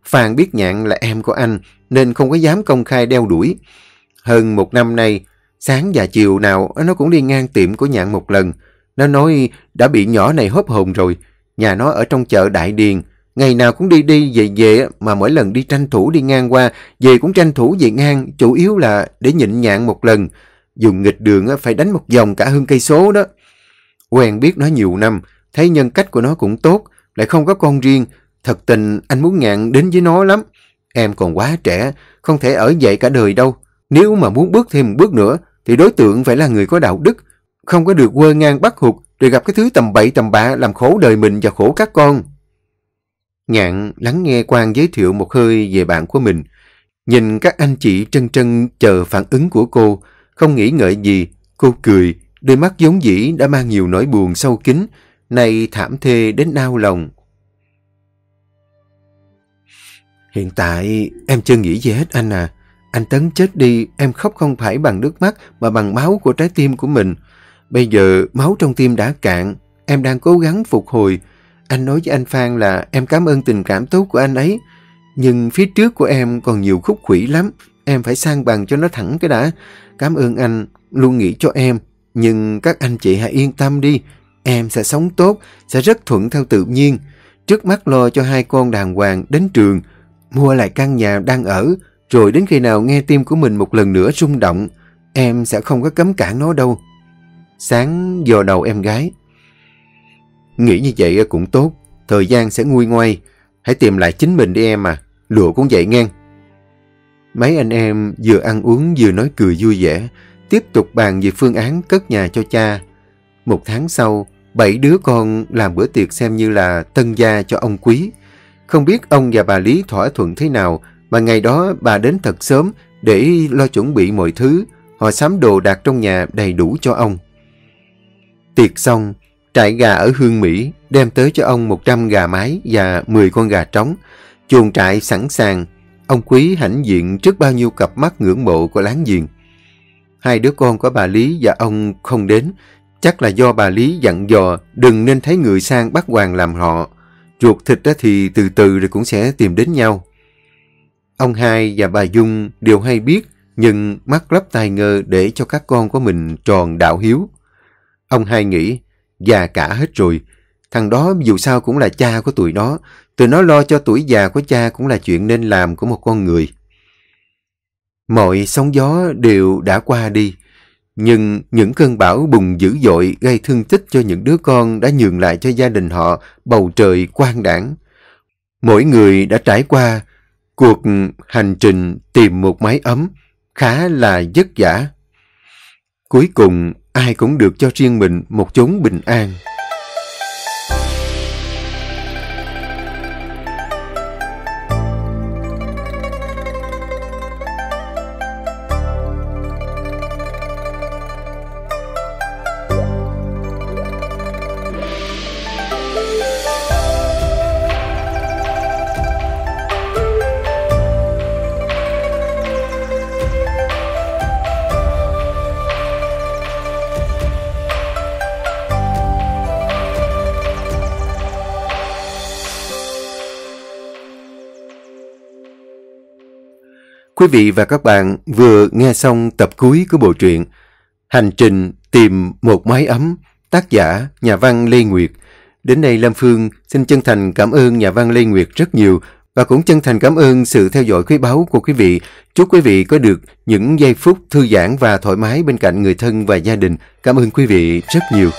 Speaker 1: Phan biết nhạn là em của anh, nên không có dám công khai đeo đuổi. Hơn một năm nay, sáng và chiều nào nó cũng đi ngang tiệm của nhạn một lần. Nó nói đã bị nhỏ này hớp hồn rồi. Nhà nó ở trong chợ Đại Điền. Ngày nào cũng đi đi về về mà mỗi lần đi tranh thủ đi ngang qua, về cũng tranh thủ về ngang, chủ yếu là để nhịn nhạn một lần. Dùng nghịch đường phải đánh một vòng cả hơn cây số đó. Quen biết nó nhiều năm, thấy nhân cách của nó cũng tốt, lại không có con riêng. Thật tình anh muốn nhạn đến với nó lắm. Em còn quá trẻ, không thể ở vậy cả đời đâu. Nếu mà muốn bước thêm một bước nữa, thì đối tượng phải là người có đạo đức, không có được quơ ngang bắt hụt rồi gặp cái thứ tầm bậy tầm bạ làm khổ đời mình và khổ các con.
Speaker 2: Ngạn lắng nghe quan giới thiệu một hơi về bạn của mình. Nhìn các anh chị trân trân chờ phản ứng của cô, không nghĩ ngợi gì, cô cười, đôi mắt giống dĩ đã mang nhiều nỗi buồn sâu kín, nay thảm thê đến đau lòng. Hiện tại em chưa nghĩ gì hết anh à. Anh Tấn chết đi, em khóc không phải bằng nước mắt mà bằng máu của trái tim của mình. Bây giờ máu trong tim đã cạn, em đang cố gắng phục hồi. Anh nói với anh Phan là em cảm ơn tình cảm tốt của anh ấy. Nhưng phía trước của em còn nhiều khúc khủy lắm. Em phải sang bằng cho nó thẳng cái đã. Cảm ơn anh, luôn nghĩ cho em. Nhưng các anh chị hãy yên tâm đi. Em sẽ sống tốt, sẽ rất thuận theo tự nhiên. Trước mắt lo cho hai con đàng hoàng đến trường, mua lại căn nhà đang ở, rồi đến khi nào nghe tim của mình một lần nữa rung động, em sẽ không có cấm cản nó đâu. Sáng dò đầu em gái. Nghĩ như vậy cũng tốt, thời gian sẽ nguôi ngoai. Hãy tìm lại chính mình đi em à, lụa cũng vậy ngang. Mấy anh em vừa ăn uống vừa nói cười vui vẻ, tiếp tục bàn về phương án cất nhà cho cha. Một tháng sau, bảy đứa con làm bữa tiệc xem như là tân gia cho ông quý. Không biết ông và bà Lý thỏa thuận thế nào mà ngày đó bà đến thật sớm để lo chuẩn bị mọi thứ. Họ sắm đồ đạc trong nhà đầy đủ cho ông. Tiệc xong, trại gà ở Hương Mỹ đem tới cho ông 100 gà mái và 10 con gà trống. Chuồng trại sẵn sàng, ông quý hãnh diện trước bao nhiêu cặp mắt ngưỡng mộ của láng giềng. Hai đứa con của bà Lý và ông không đến, chắc là do bà Lý dặn dò đừng nên thấy người sang bắt hoàng làm họ. Ruột thịt thì từ từ rồi cũng sẽ tìm đến nhau. Ông hai và bà Dung đều hay biết, nhưng mắt lấp tai ngơ để cho các con của mình tròn đạo hiếu. Ông hai nghĩ, già cả hết rồi, thằng đó dù sao cũng là cha của tụi nó, tụi nó lo cho tuổi già của cha cũng là chuyện nên làm của một con người. Mọi sóng gió đều đã qua đi, nhưng những cơn bão bùng dữ dội gây thương tích cho những đứa con đã nhường lại cho gia đình họ bầu trời quang đảng. Mỗi người đã trải qua cuộc hành trình tìm một mái ấm khá là vất vả. Cuối cùng, ai cũng được cho riêng mình một chốn bình an. Quý vị và các bạn vừa nghe xong tập cuối của bộ truyện Hành trình tìm một mái ấm, tác giả nhà văn Lê Nguyệt. Đến đây Lâm Phương xin chân thành cảm ơn nhà văn Lê Nguyệt rất nhiều và cũng chân thành cảm ơn sự theo dõi quý báu của quý vị. Chúc quý vị có được những giây phút thư giãn và thoải mái bên cạnh người thân và gia đình. Cảm ơn quý vị rất nhiều.